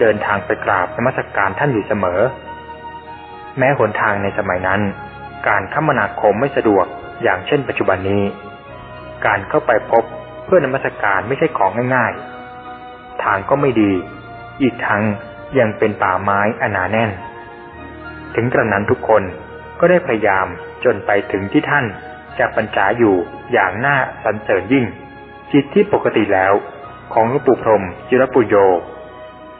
เดินทางไปกราบนมัสกการท่านอยู่เสมอ แม้หนทางในสมัยนั้น การคมนาคมไม่สะดวกอย่างเช่นปัจจุบันนี้ การเข้าไปพบเพื่อนมัสการไม่ใช่ของง่ายๆ ทางก็ไม่ดี อีกทั้งยังเป็นป่าไม้อนาแน่น ถึงกระนั้นทุกคนก็ได้พยายามจนไปถึงที่ท่าน จะปัญจาอยู่อย่างน่าสันเสริญยิ่ง จิตที่ปกติแล้ว ของหลวงปู่พรมจิรปุโย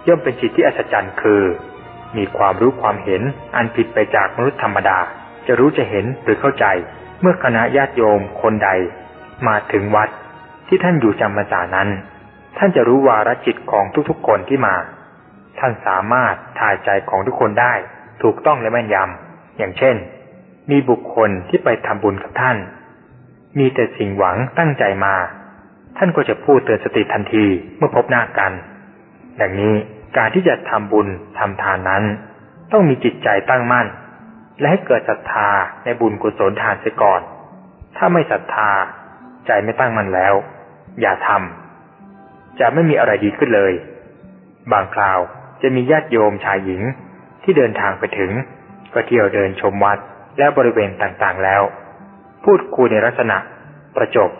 ย่อมเป็นจิตที่อัศจรรย์คือ มีความรู้ความเห็นอันผิดไปจากมนุษย์ธรรมดา จะรู้จะเห็นหรือเข้าใจ เมื่อคณะญาติโยมคนใด มาถึงวัดที่ท่านอยู่จำพรรษานั้น ท่านจะรู้วาระจิตของทุกๆคนที่มา ท่านสามารถทายใจของทุกคนได้ ถูกต้องและแม่นยำอย่างเช่น มีบุคคลที่ไปทำบุญกับท่าน มีแต่สิ่งหวังตั้งใจมา ท่านก็จะพูดเตือนสติทันทีเมื่อพบหน้ากัน ดังนี้การที่จะทำบุญทำทานนั้น ต้องมีจิตใจตั้งมั่น และให้เกิดศรัทธาในบุญกุศลทานเสียก่อน ถ้าไม่ศรัทธา ใจไม่ตั้งมั่นแล้ว อย่าทำจะไม่มีอะไรดีขึ้นเลย บางคราวจะมีญาติโยมชายหญิงที่เดินทางไปถึงก็เที่ยวเดินชมวัด และบริเวณต่างๆแล้ว พูดคุยในลักษณะ ประจบ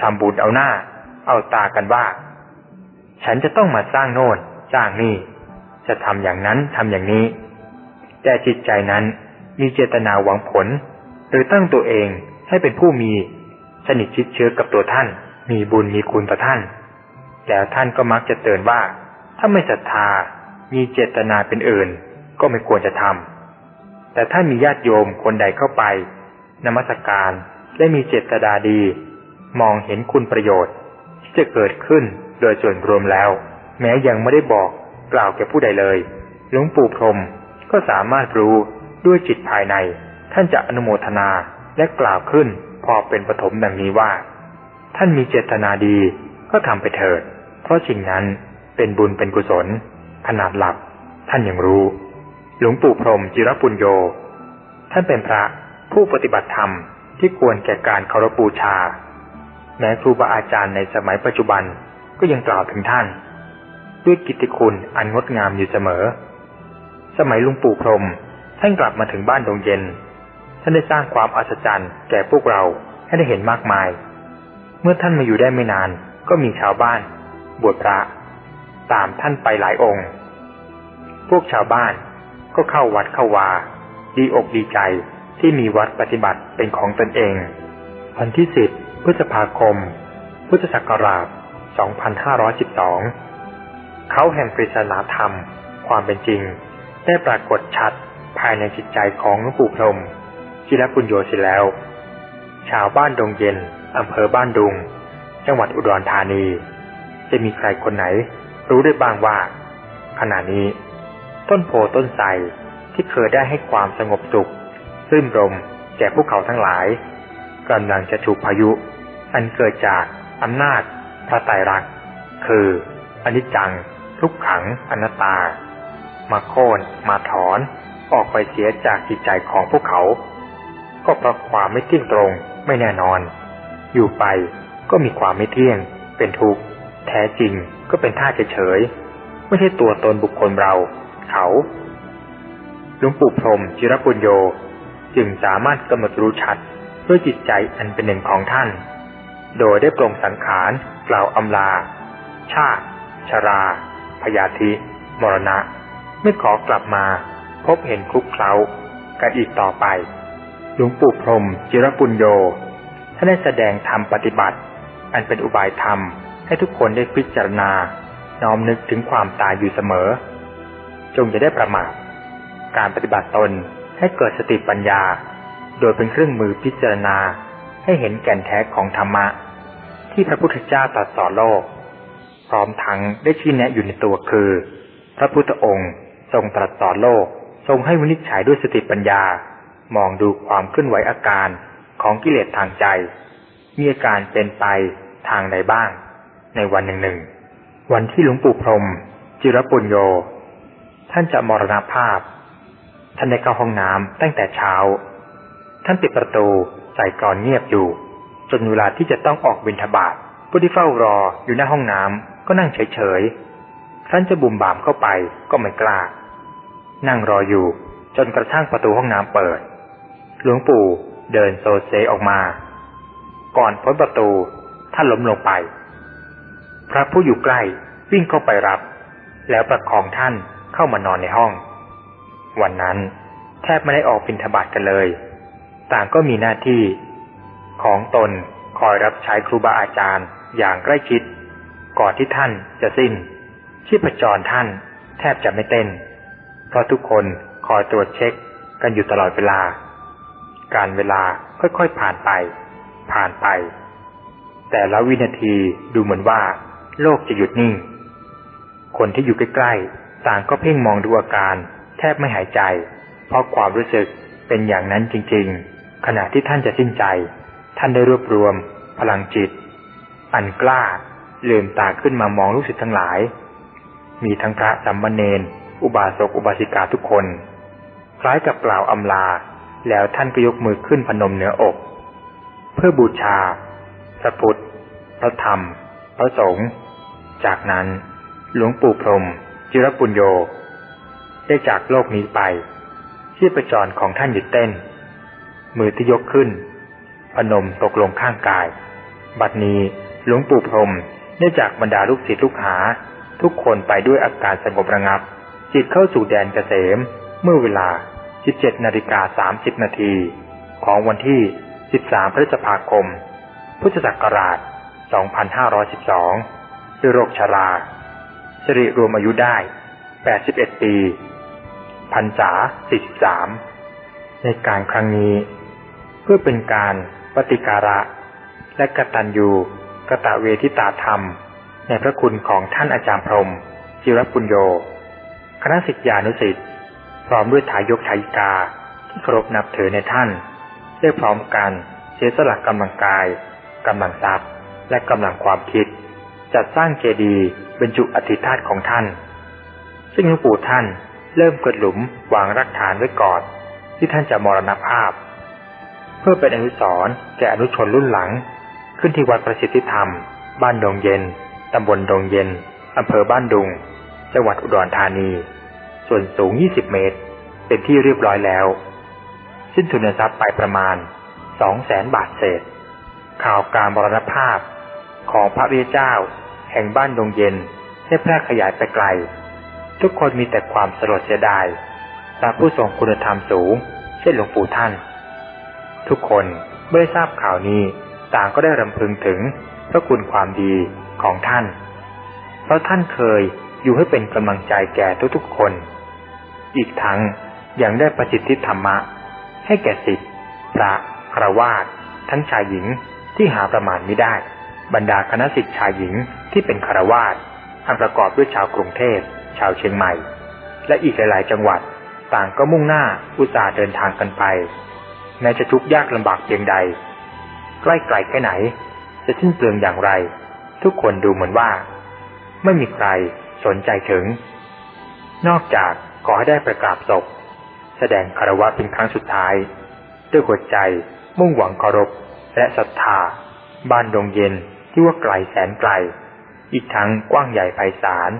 ทำบุญเอาหน้า เอาตากันว่า ฉันจะต้องมาสร้างโน่นสร้างนี่ จะทำอย่างนั้นทำอย่างนี้ แต่จิตใจนั้นมีเจตนาหวังผล หรือตั้งตัวเองให้เป็นผู้มี สนิทชิดเชื้อกับตัวท่าน มีบุญมีคุณต่อท่าน แล้วท่านก็มักจะเตือนว่า ถ้าไม่ศรัทธามีเจตนาเป็นอื่น ก็ไม่ควรจะทำ แต่ถ้ามีญาติโยมคนใดเข้าไป นมัสการและมีเจตนาดี มองเห็นคุณประโยชน์ ที่จะเกิดขึ้นโดยส่วนรวมแล้ว แม้ยังไม่ได้บอกกล่าวแก่ผู้ใดเลย หลวงปู่พรมก็สามารถรู้ด้วยจิตภายใน ท่านจะอนุโมทนาและกล่าวขึ้นพอเป็นปฐมดังนี้ว่า ท่านมีเจตนาดีก็ทำไปเถิด เพราะสิ่งนั้นเป็นบุญเป็นกุศล ขนาดหลับท่านยังรู้ หลวงปู่พรมจิรปุญโย ท่านเป็นพระผู้ปฏิบัติธรรมที่ควรแก่การเคารพบูชา แม้ครูบาอาจารย์ในสมัยปัจจุบันก็ยังกล่าวถึงท่าน ด้วยกิตติคุณอันงดงามอยู่เสมอ สมัยลุงปู่พรมท่านกลับมาถึงบ้านดงเย็น ท่านได้สร้างความอัศจรรย์แก่พวกเราให้ได้เห็นมากมาย เมื่อท่านมาอยู่ได้ไม่นานก็มีชาวบ้าน บวชพระ ตามท่านไปหลายองค์ พวกชาวบ้าน ก็เข้าวัดเข้าวา ดีอกดีใจที่มีวัดปฏิบัติเป็นของตนเอง วันที่สิบพฤษภาคม พุทธศักราช 2512 เขาแห่งปริศนาธรรม ความเป็นจริง ได้ปรากฏชัดภายในจิตใจของหลวงปู่พรมจิรปุญโยเสร็จแล้ว ชาวบ้านดงเย็นอำเภอบ้านดุง จังหวัดอุดรธานี จะมีใครคนไหน รู้ได้บ้างว่า ขณะนี้ ต้นโพต้นไทรที่เคยได้ให้ความสงบสุขรื่นรมแก่พวกเขาทั้งหลายกำลังจะถูกพายุ อันเกิดจากอำนาจพระไตรลักษณ์คือ อนิจจัง ทุกขังอนัตตา มาโค่นมาถอนออกไปเสียจากจิตใจของพวกเขา ก็เพราะความไม่เที่ยงตรงไม่แน่นอน อยู่ไปก็มีความไม่เที่ยง เป็นทุกข์แท้จริงก็เป็นท่าเฉยๆไม่ใช่ตัวตนบุคคลเรา เขาหลวงปู่พรมจิรปุญโยจึงสามารถกำหนดรู้ชัดด้วยจิตใจอันเป็นหนึ่งของท่าน โดยได้ปรงสังขารกล่าวอำลา ชาติ ชรา พยาธิ มรณะ ไม่ขอกลับมาพบเห็นคลุกเคล้ากันอีกต่อไป หลวงปู่พรมจิรปุญโยท่านได้แสดงธรรมปฏิบัติ อันเป็นอุบายธรรมให้ทุกคนได้พิจารณา น้อมนึกถึงความตายอยู่เสมอ จงจะได้ประมาทการปฏิบัติตนให้เกิดสติปัญญา โดยเป็นเครื่องมือพิจารณาให้เห็นแก่นแท้ของธรรมะ ที่พระพุทธเจ้าตรัสสอนโลก พร้อมทั้งได้ชี้แนะอยู่ในตัวคือ พระพุทธองค์ทรงตรัสสอนโลก ทรงให้วินิจฉัยด้วยสติปัญญา มองดูความเคลื่อนไหวอาการของกิเลสทางใจ มีอาการเป็นไปทางใดบ้าง ในวันหนึ่งหนึ่งวันที่หลวงปู่พรม จิรปุญโย ท่านจะมรณภาพ ท่านได้เข้าห้องน้ำตั้งแต่เช้า ท่านปิดประตูใส่กรอนเงียบอยู่ จนเวลาที่จะต้องออกบินทบาทผู้ที่เฝ้ารออยู่หน้าห้องน้ำก็นั่งเฉยๆท่านจะบุ่มบามเข้าไปก็ไม่กล้า นั่งรออยู่จนกระทั่งประตูห้องน้ำเปิด หลวงปู่เดินโซเซออกมา ก่อนพ้นประตูท่านล้มลงไป พระผู้อยู่ใกล้วิ่งเข้าไปรับ แล้วประคองท่าน เข้ามานอนในห้อง วันนั้นแทบไม่ได้ออกบิณฑบาตกันเลย ต่างก็มีหน้าที่ ของตนคอยรับใช้ครูบาอาจารย์อย่างใกล้ชิด ก่อนที่ท่านจะสิ้น ชีพจรท่านแทบจะไม่เต้น เพราะทุกคนคอยตรวจเช็คกันอยู่ตลอดเวลา การเวลาค่อยๆผ่านไป ผ่านไป แต่ละวินาทีดูเหมือนว่า โลกจะหยุดนิ่ง คนที่อยู่ใกล้ๆ ต่างก็เพ่งมองดูอาการ แทบไม่หายใจ เพราะความรู้สึกเป็นอย่างนั้นจริงๆ ขณะที่ท่านจะสิ้นใจ ท่านได้รวบรวม พลังจิต อันกล้าลืมตาขึ้นมามองลูกศิษย์ทั้งหลาย มีทั้งพระสัมมเนนอุบาสกอุบาสิกาทุกคน คล้ายกับกล่าวอำลา แล้วท่านก็ยกมือขึ้นพนมเหนืออก เพื่อบูชาพระพุทธ พระธรรม พระสงฆ์จากนั้นหลวงปู่พรม จิรปุญโย ได้จากโลกนี้ไปชีพจรของท่านหยุดเต้น มือที่ยกขึ้น พนมตกลงข้างกาย บัดนี้หลวงปู่พรมเนื่องจากบรรดาลูกศิษย์ลูกหา ทุกคนไปด้วยอาการสงบระงับ จิตเข้าสู่แดนเกษม เมื่อเวลา 17นาฬิกา30นาทีของวันที่ 13 พฤษภาคม พุทธศักราช 2512ด้วยโรคชรา สิริรวมอายุได้ 81 ปีพันษา 43 ในการครั้งนี้ เพื่อเป็นการปฏิการะ และกตัญญูกตะเวทิตาธรรม ในพระคุณของท่านอาจารย์พรมจิรปุญโย คณะสิทธิานุสิทธิ์พร้อมด้วยทายกทายิกาที่เคารพนับถือในท่าน ได้พร้อมกันเสียสละกำลังกายกำลังทรัพย์และกำลังความคิด จัดสร้างเจดีย์บรรจุอธิธาตของท่าน ซึ่งหลวงปู่ท่านเริ่มกดหลุมวางรักฐานไว้ก่อนที่ท่านจะมรณภาพ เพื่อเป็นอนุสรณ์แก่อนุชนรุ่นหลัง ขึ้นที่วัดประสิทธิธรรม บ้านดงเย็นตำบลดงเย็นอำเภอบ้านดุง จังหวัดอุดรธานี ส่วนสูง 20 เมตร เป็นที่เรียบร้อยแล้ว สิ้นทุนทรัพย์ไปประมาณ 2 0 0แสนบาทเศษ ข่าวการมรณภาพ ของพระเรียเจ้า แห่งบ้านดงเย็นได้แพร่ขยายไปไกล ทุกคนมีแต่ความสลดเสียดายตาผู้ทรงคุณธรรมสูง เช่นหลวงปู่ท่าน ทุกคนเมื่อทราบข่าวนี้ต่างก็ได้รำพึงถึงพระคุณความดีของท่าน เพราะท่านเคยอยู่ให้เป็นกำลังใจแก่ทุกๆคน อีกทั้งยังได้ประสิทธิธรรมะ ให้แก่สิทธิพระครวาสทั้งชายหญิงที่หาประมาณไม่ได้ บรรดาคณะสิทธิชายหญิงที่เป็นคารวาสอันประกอบด้วยชาวกรุงเทพ ชาวเชียงใหม่ และอีกหลาย ๆ จังหวัด ต่างก็มุ่งหน้าอุตส่าห์เดินทางกันไปแม้จะทุกข์ยากลำบากเพียงใด ใกล้ไกลแค่ไหน จะสิ้นเปลืองอย่างไร ทุกคนดูเหมือนว่า ไม่มีใครสนใจถึง นอกจากขอให้ได้ประกาศศพ แสดงคารวะเป็นครั้งสุดท้าย ด้วยหัวใจมุ่งหวังเคารพและศรัทธา บ้านดงเย็น ที่ว่าไกลแสนไกล อีกทั้งกว้างใหญ่ไพศาล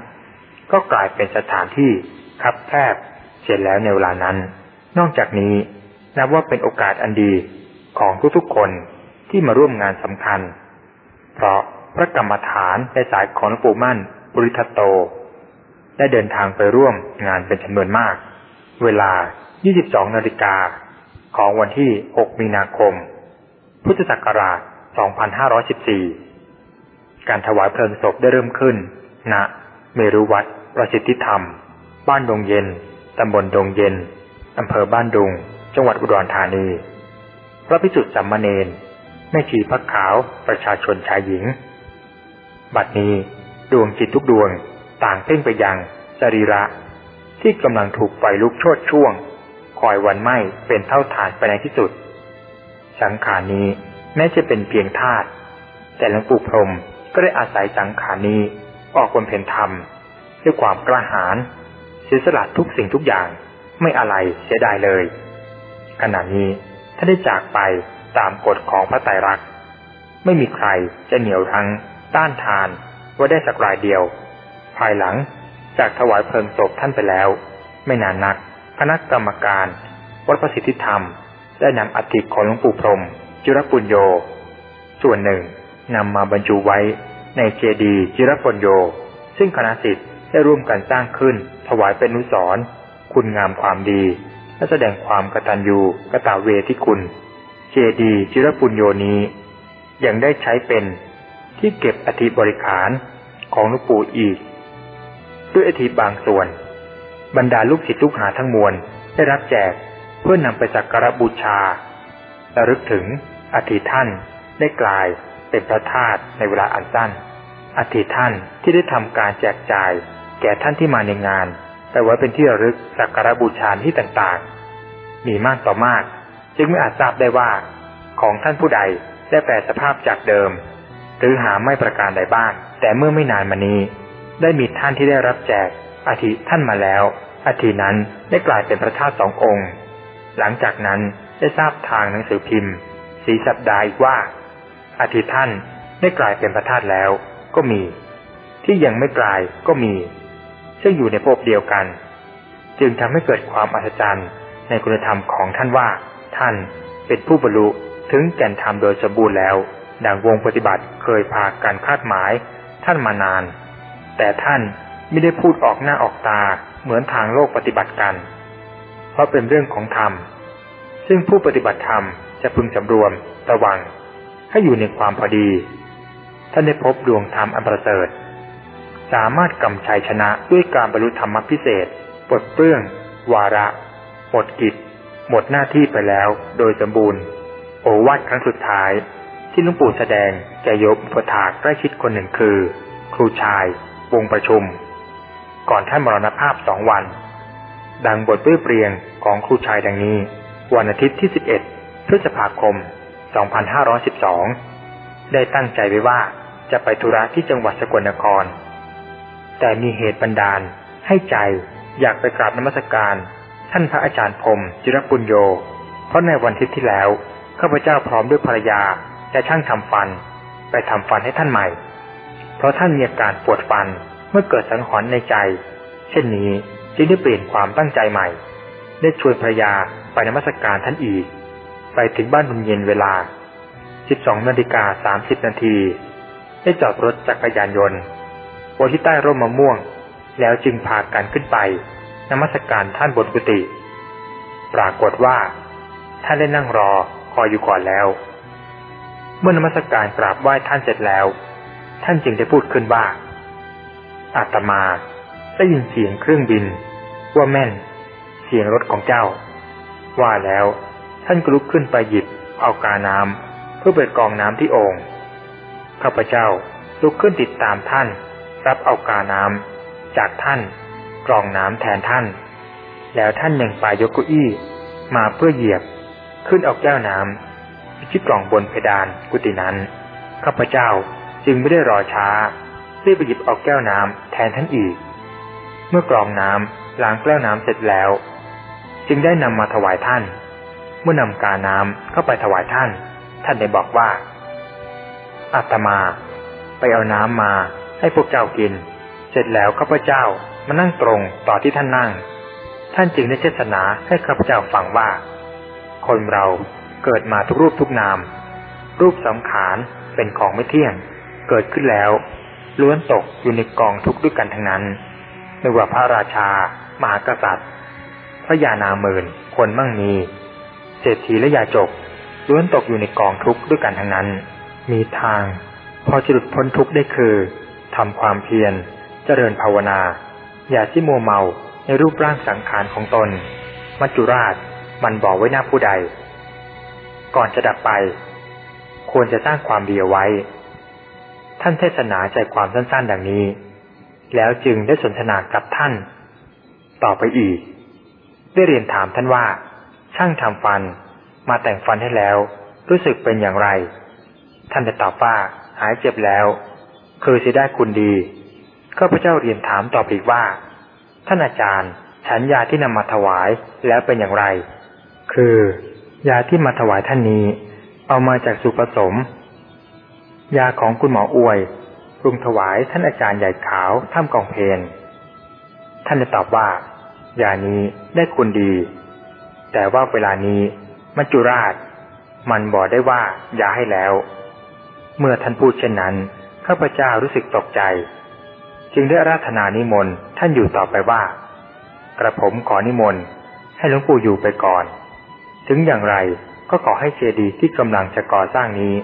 ก็กลายเป็นสถานที่คับแคบเสร็จแล้วในเวลานั้น นอกจากนี้นับว่าเป็นโอกาสอันดีของทุกๆคนที่มาร่วมงานสำคัญ เพราะพระกรรมฐานในสายของหลวงปู่มั่นปุริทัตโต ได้เดินทางไปร่วมงานเป็นจำนวนมาก เวลา 22 นาฬิกาของวันที่ 6 มีนาคม พุทธศักราช 2514 การถวายเพลิงศพได้เริ่มขึ้นณเมรุวัดประสิทธิธรรม บ้านดงเย็น ตำบลดงเย็น อำเภอบ้านดุง จังหวัดอุดรธานี พระพิสุทธิ์สัมมาเนนแม่ชีพักขาว ประชาชนชายหญิง บัดนี้ดวงจิตทุกดวงต่างเพ่งไปยังสรีระ ที่กำลังถูกไฟลุกโชดช่วง คอยวันไหม้เป็นเท่าฐานไปในที่สุด สังขารนี้แม้จะเป็นเพียงธาตุแต่หลวงปู่พรม ก็ได้อาศัยสังขารนี้ ออกบนเพนธรรม ด้วยความกล้าหาญเสียสละทุกสิ่งทุกอย่างไม่อะไรเสียดายเลย ขณะนี้ถ้าได้จากไปตามกฎของพระไตรลักษณ์ไม่มีใครจะเหนียวทั้งต้านทานว่าได้สักรายเดียว ภายหลังจากถวายเพลิงศพท่านไปแล้ว ไม่นานนักคณะกรรมการ วัดประสิทธิธรรม ได้นำอัฐิของหลวงปู่พรมจิรปุญโย ส่วนหนึ่ง นำมาบรรจุไว้ในเจดีย์จิรปุญโย ซึ่งคณะสิทธิ์ได้ร่วมกันสร้างขึ้น ถวายเป็นนุสรคุณงามความดี และแสดงความกตัญญูกตเวทิคุณ เจดีจิรปุญโยนี้ ยังได้ใช้เป็นที่เก็บอธิบริขารของหลวงปู่อีก ด้วยอธิบางส่วน บรรดาลูกศิษย์ลูกหาทั้งมวลได้รับแจกเพื่อนนำไปสักการบูชาระลึกถึงอธิท่านได้กลาย เป็นพระธาตุในเวลาอันสั้นอธิท่านที่ได้ทำการแจกจ่าย แก่ท่านที่มาในงานแต่ว่าเป็นที่ระลึกสักการบูชาที่ต่างๆ มีมากต่อมาก จึงไม่อาจทราบได้ว่า ของท่านผู้ใดได้แปลสภาพจากเดิม หรือหาไม่ประการใดบ้าง แต่เมื่อไม่นานมานี้ ได้มีท่านที่ได้รับแจกอาทิท่านมาแล้วอาทินั้นได้กลายเป็นพระธาตุสององค์ หลังจากนั้นได้ทราบทางหนังสือพิมพ์ สีสัปดาห์อีกว่า อาทิท่านได้กลายเป็นพระธาตุแล้วก็มี ที่ยังไม่กลายก็มี ซึ่งอยู่ในภพเดียวกัน จึงทำให้เกิดความอัศจรรย์ในคุณธรรมของท่านว่า ท่านเป็นผู้บรรลุถึงแก่นธรรมโดยสมบูรณ์แล้ว ดังวงปฏิบัติเคยพาการคาดหมายทท่านมานาน แต่ท่านไม่ได้พูดออกหน้าออกตาเหมือนทางโลกปฏิบัติกัน เพราะเป็นเรื่องของธรรม ซึ่งผู้ปฏิบัติธรรมจะพึงสำรวมระวัง ให้อยู่ในความพอดี ท่านได้พบดวงธรรมอันประเสริฐ สามารถกำชัยชนะด้วยการบรรลุธรรมพิเศษปลดเปลื้อง วาระ หมดกิจ หมดหน้าที่ไปแล้วโดยสมบูรณ์ โอวาทครั้งสุดท้าย ที่ลวงปู่แสดงแกยบอุปถากใกล้ชิดคนหนึ่งคือ ครูชาย วงประชุม ก่อนท่านมรณภาพสองวัน ดังบทเปื้อเปรียงของครูชายดังนี้ วันอาทิตย์ที่ 11พฤษภาคม 2512 ได้ตั้งใจไว้ว่าจะไปธุระที่จังหวัดสกลนคร แต่มีเหตุบันดาลให้ใจอยากไปกราบนมัสการ ท่านพระอาจารย์พรมจิรปุญโย เพราะในวันทิตย์ที่แล้วข้าพเจ้าพร้อมด้วยภรรยาและช่างทำฟัน ไปทำฟันให้ท่านใหม่ เพราะท่านมีอาการปวดฟันเมื่อเกิดสังหรณ์ในใจ เช่นนี้จึงได้เปลี่ยนความตั้งใจใหม่ ได้ชวนภรรยาไปนมัสการท่านอีก ไปถึงบ้านบุญเย็นเวลา 12นาฬิกา30นาทีได้จอดรถจักรยานยนต์บนที่ใต้ร่มมะม่วง แล้วจึงพากันขึ้นไปนมัสการท่านบนกุฏิปรากฏว่า ท่านได้นั่งรอคอยอยู่ก่อนแล้ว เมื่อนมัสการกราบไหว้ท่านเสร็จแล้ว ท่านจึงได้พูดขึ้นว่าอาตมาได้ยินเสียงเครื่องบิน ว่าแม่น เสียงรถของเจ้า ว่าแล้ว ท่านก็ลุกขึ้นไปหยิบ เอากาน้ำเพื่อไปกองน้ำที่โอ่งข้าพเจ้าลุกขึ้นติดตามท่าน รับเอากาน้ำจากท่านกรองน้ำแทนท่าน แล้วท่านยังปายกเก้าอี้ มาเพื่อเหยียบ ขึ้นเอาแก้วน้ำที่กล่องบนเพดานกุฏินั้นข้าพเจ้าจึงไม่ได้รอช้ารีบไปหยิบเอาแก้วน้ำแทนท่านอีก เมื่อกรองน้ำล้างแก้วน้ำเสร็จแล้ว จึงได้นำมาถวายท่าน เมื่อนำกาน้ำเข้าไปถวายท่าน ท่านได้บอกว่าอาตมา ไปเอาน้ำมาให้พวกเจ้ากิน เสร็จแล้วข้าพเจ้ามานั่งตรงต่อที่ท่านนั่ง ท่านจึงได้เทศนาให้ข้าพเจ้าฟังว่า คนเราเกิดมาทุกรูปทุกนาม รูปสังขารเป็นของไม่เที่ยง เกิดขึ้นแล้ว ล้วนตกอยู่ในกองทุกข์ด้วยกันทั้งนั้นไม่ว่าพระราชา มหากษัตริย์ พระยานาเมินคนมั่งมี เศรษฐีและยาจกล้วนตกอยู่ในกองทุกข์ด้วยกันทั้งนั้น มีทาง พอจะหลุดพ้นทุกข์ได้คือทำความเพียร เจริญภาวนา อย่าที่โมเมาในรูปร่างสังขารของตน มัจจุราชมันบอกไว้หน้าผู้ใด ก่อนจะดับไป ควรจะสร้างความเดียวไว้ ท่านเทศนาใจความสั้นๆ ดังนี้ แล้วจึงได้สนทนากับท่าน ต่อไปอีก ได้เรียนถามท่านว่า ช่างทำฟัน มาแต่งฟันให้แล้ว รู้สึกเป็นอย่างไร ท่านจะตอบว่าหายเจ็บแล้ว คือสิได้คุณดีข้าพเจ้าเรียนถามตอบอีกว่า ท่านอาจารย์ ฉันยาที่นำมาถวายแล้วเป็นอย่างไร คือ ยาที่มาถวายท่านนี้ เอามาจากสุผสม ยาของคุณหมออวยปรุงถวายท่านอาจารย์ใหญ่ขาวท่ามกองเพนท่านจะตอบว่า ยานี้ได้คุณดี แต่ว่าเวลานี้มัจจุราช มันบอกได้ว่ายาให้แล้ว เมื่อท่านพูดเช่นนั้นข้าพเจ้ารู้สึกตกใจ จึงได้ราธนานิมนต์ท่านอยู่ต่อไปว่า กระผมขอนิมนต์ให้หลวงปู่อยู่ไปก่อน ถึงอย่างไรก็ขอให้เจดีย์ที่กำลังจะก่อสร้างนี้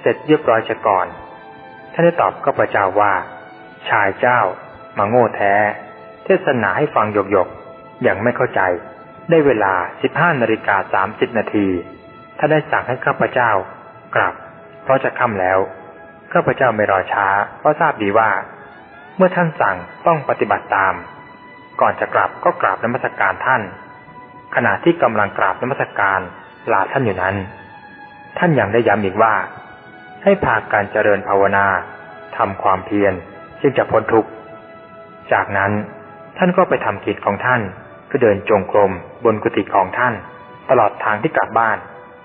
เสร็จเรียบร้อยจะก่อน ท่านได้ตอบข้าพเจ้าว่า ชายเจ้ามาโง่แท้ เทศนาให้ฟังหยกหยกอย่างไม่เข้าใจ ได้เวลาสิบห้านาฬิกาสามสิบนาทีท่านได้สั่งให้ข้าพเจ้ากลับ เพราะจะค่ำแล้วข้าพเจ้าไม่รอช้า เพราะทราบดีว่า เมื่อท่านสั่งต้องปฏิบัติตาม ก่อนจะกลับก็กราบนมัสการท่าน ขณะที่กำลังกราบนมัสการลาท่านอยู่นั้น ท่านยังได้ย้ำอีกว่า ให้พาการเจริญภาวนาทำความเพียรจึงจะพ้นทุกข์จากนั้นท่านก็ไปทำกิจของท่าน ก็เดินจงกรมบนกุฏิของท่าน ตลอดทางที่กลับบ้าน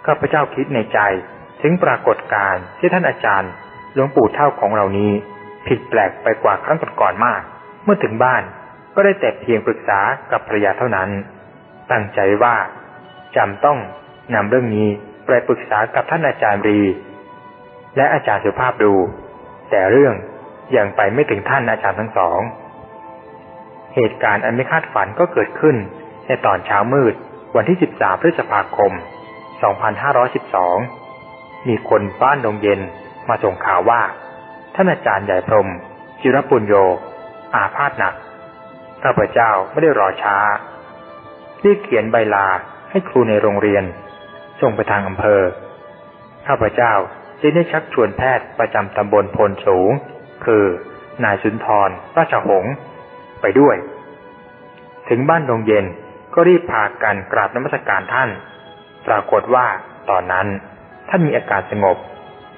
ข้าพเจ้าคิดในใจถึงปรากฏการณ์ที่ท่านอาจารย์หลวงปู่เท่าของเรานี้ ผิดแปลกไปกว่าครั้งก่อนๆมาก เมื่อถึงบ้านก็ได้แต่เพียงปรึกษากับภรรยาเท่านั้น ตั้งใจว่าจำต้องนำเรื่องนี้ไปปรึกษากับท่านอาจารย์รี และอาจารย์สุภาพดู แต่เรื่องยังไปไม่ถึงท่านอาจารย์ทั้งสอง เหตุการณ์อันไม่คาดฝันก็เกิดขึ้น ในตอนเช้ามืด วันที่ 13 พฤษภาคม 2512 มีคนบ้านดงเย็นมาส่งข่าวว่า ท่านอาจารย์ใหญ่พรมจิรปุญโย อาพาธหนักข้าพเจ้าไม่ได้รอช้ารีบเขียนใบลาให้ครูในโรงเรียน ส่งไปทางอำเภอ ข้าพเจ้าจึงได้ชักชวนแพทย์ประจำตำบลพลสูง คือนายสุนทรราชหงษ์ ไปด้วย ถึงบ้านดงเย็นก็รีบพากันกราบนมัสการท่าน ปรากฏว่าตอนนั้นท่านมีอาการสงบ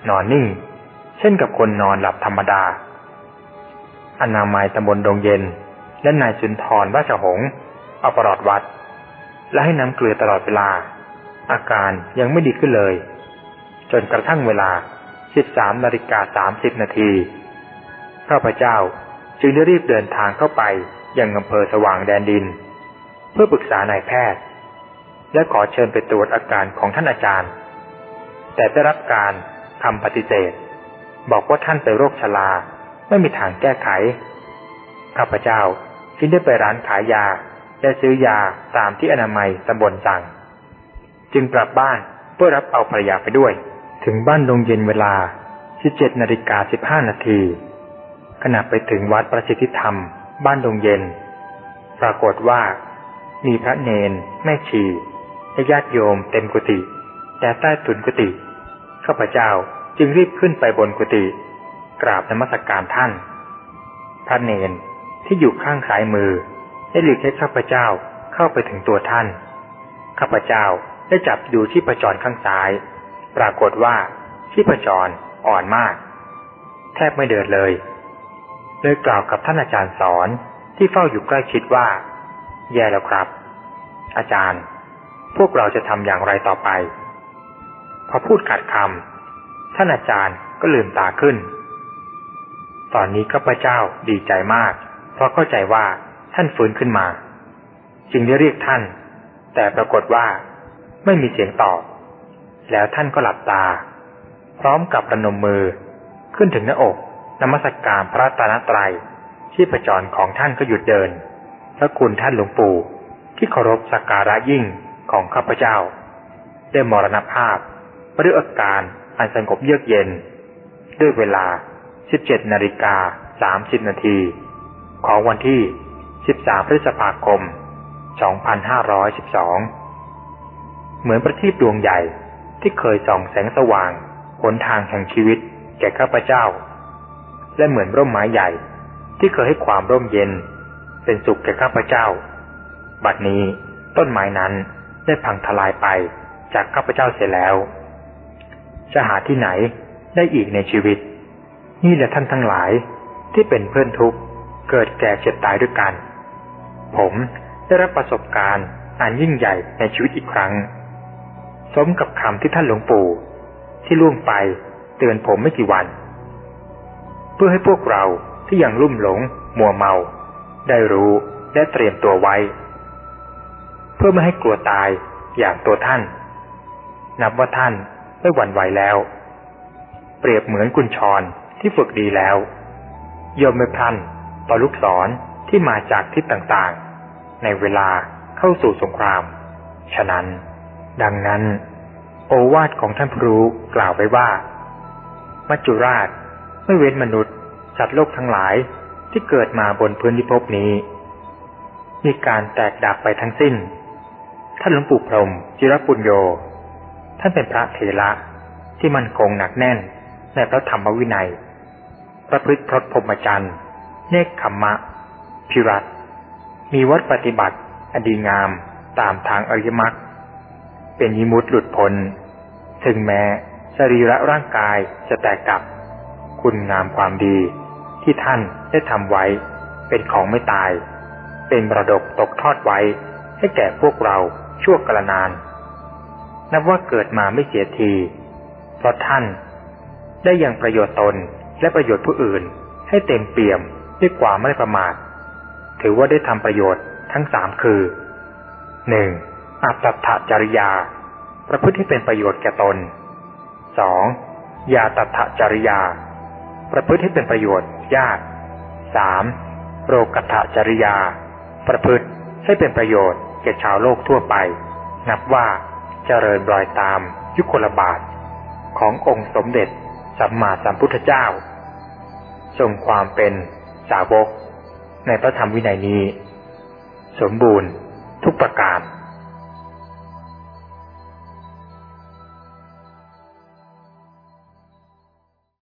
นอนนิ่ง เช่นกับคนนอนหลับธรรมดา อนามัยตำบลดงเย็น และนายสุนทรราชหงเอาประหลอดวัด และให้น้ำเกลือตลอดเวลา อาการยังไม่ดีขึ้นเลย จนกระทั่งเวลา 13นาฬิกา30นาทีข้าพเจ้า จึงได้รีบเดินทางเข้าไปยังอำเภอสว่างแดนดิน เพื่อปรึกษานายแพทย์ และขอเชิญไปตรวจอาการของท่านอาจารย์ แต่ได้รับการคำปฏิเสธ บอกว่าท่านเป็นโรคชราไม่มีทางแก้ไข ข้าพเจ้าจึงได้ไปร้านขายยาและซื้อยาตามที่อนามัยตำบลสั่ง จึงกลับบ้านเพื่อรับเอาภรรยาไปด้วย ถึงบ้านดงเย็นเวลา 17นาฬิกา15นาที ณะไปถึงวัดประสิทธิธรรม บ้านดงเย็น ปรากฏว่า มีพระเนน แม่ชีและญาติโยมเต็มกุฏิแต่ใต้ถุนกุฏิข้าพเจ้าจึงรีบขึ้นไปบนกุฏิกราบนมัสการท่าน พระเนนที่อยู่ข้างซ้ายมือ ได้หลีกให้ข้าพเจ้าเข้าไปถึงตัวท่าน ข้าพเจ้าได้จับดูที่ประจรข้างซ้าย ปรากฏว่าที่ประจรอ่อนมาก แทบไม่เดินเลย เลยกล่าวกับท่านอาจารย์สอนที่เฝ้าอยู่ใกล้ชิดว่า แย่แล้วครับ อาจารย์ พวกเราจะทำอย่างไรต่อไป พอพูดขาดคำท่านอาจารย์ก็ลืมตาขึ้น ตอนนี้ข้าพเจ้าดีใจมาก เพราะเข้าใจว่าท่านฟื้นขึ้นมา จึงได้เรียกท่าน แต่ปรากฏว่า ไม่มีเสียงตอบ แล้วท่านก็หลับตา พร้อมกับประนมมือขึ้นถึงหน้าอก นมัสกการพระตานตรัยที่ประจรของท่านก็หยุดเดิน พระคุณท่านหลวงปู่ที่เคารพสักการะยิ่งของข้าพเจ้า ได้มรณภาพด้วยอาการอันสงบเยือกเย็น ด้วยเวลา 17นาฬิกา30นาทีของวันที่ 13 พฤษภาคม 2512 เหมือนประทีปดวงใหญ่ที่เคยส่องแสงสว่างหนทางแห่งชีวิตแก่ข้าพเจ้า และเหมือนร่มไม้ใหญ่ ที่เคยให้ความร่มเย็น เป็นสุขแก่ข้าพเจ้า บัดนี้ต้นไม้นั้นได้พังทลายไปจากข้าพเจ้าเสียแล้ว จะหาที่ไหนได้อีกในชีวิต นี่แหละท่านทั้งหลายที่เป็นเพื่อนทุกข์เกิดแก่เจ็บตายด้วยกัน ผมได้รับประสบการณ์อันยิ่งใหญ่ในชีวิตอีกครั้ง สมกับคำที่ท่านหลวงปู่ที่ล่วงไปเตือนผมไม่กี่วัน เพื่อให้พวกเราที่ยังลุ่มหลง มัวเมา ได้รู้และเตรียมตัวไว้ เพื่อไม่ให้กลัวตายอย่างตัวท่าน นับว่าท่านไม่หวั่นไหวแล้ว เปรียบเหมือนกุญชรที่ฝึกดีแล้วยอมไม่พลันต่อลูกศรที่มาจากทิศต่างๆ ในเวลาเข้าสู่สงคราม ฉะนั้น ดังนั้น โอวาทของท่านพรูกล่าวไว้ว่า มัจจุราช ไม่เว้นมนุษย์สัตว์โลกทั้งหลายที่เกิดมาบนพื้นพิภพนี้ มีการแตกดับไปทั้งสิ้น ท่านหลวงปู่พรมจิรปุญโย ท่านเป็นพระเถระที่มั่นคงหนักแน่นในพระธรรมวินัย ประพฤติพรตพรหมจรรย์ เนคขมมะ พิรัตมีวัดปฏิบัติ อดีงามตามทางอริยมรรค เป็นยิมุตหลุดพ้น ถึงแม้สรีระร่างกายจะแตกดับ คุณงามความดีที่ท่านได้ทำไว้ เป็นของไม่ตาย เป็นมระดกตกทอดไว้ ให้แก่พวกเราชั่วกระนาน นับว่าเกิดมาไม่เสียที เพราะท่าน ได้ยังประโยชน์ตนและประโยชน์ผู้อื่นให้เต็มเปี่ยมด้วยความไม่ประมาท ถือว่าได้ทำประโยชน์ทั้งสามคือหนึ่งอัตถจริยา ประพฤติให้เป็นประโยชน์แก่ตนสองยาตัถจริยา ประพฤติให้เป็นประโยชน์ยากสามโรกัตจริยา ประพฤติให้เป็นประโยชน์แก่ชาวโลกทั่วไป นับว่าเจริญรอยตามยุคลบาท ขององค์สมเด็จสัมมาสัมพุทธเจ้า ทรงความเป็นสาวก ในพระธรรมวินัยนี้ สมบูรณ์ทุกประการ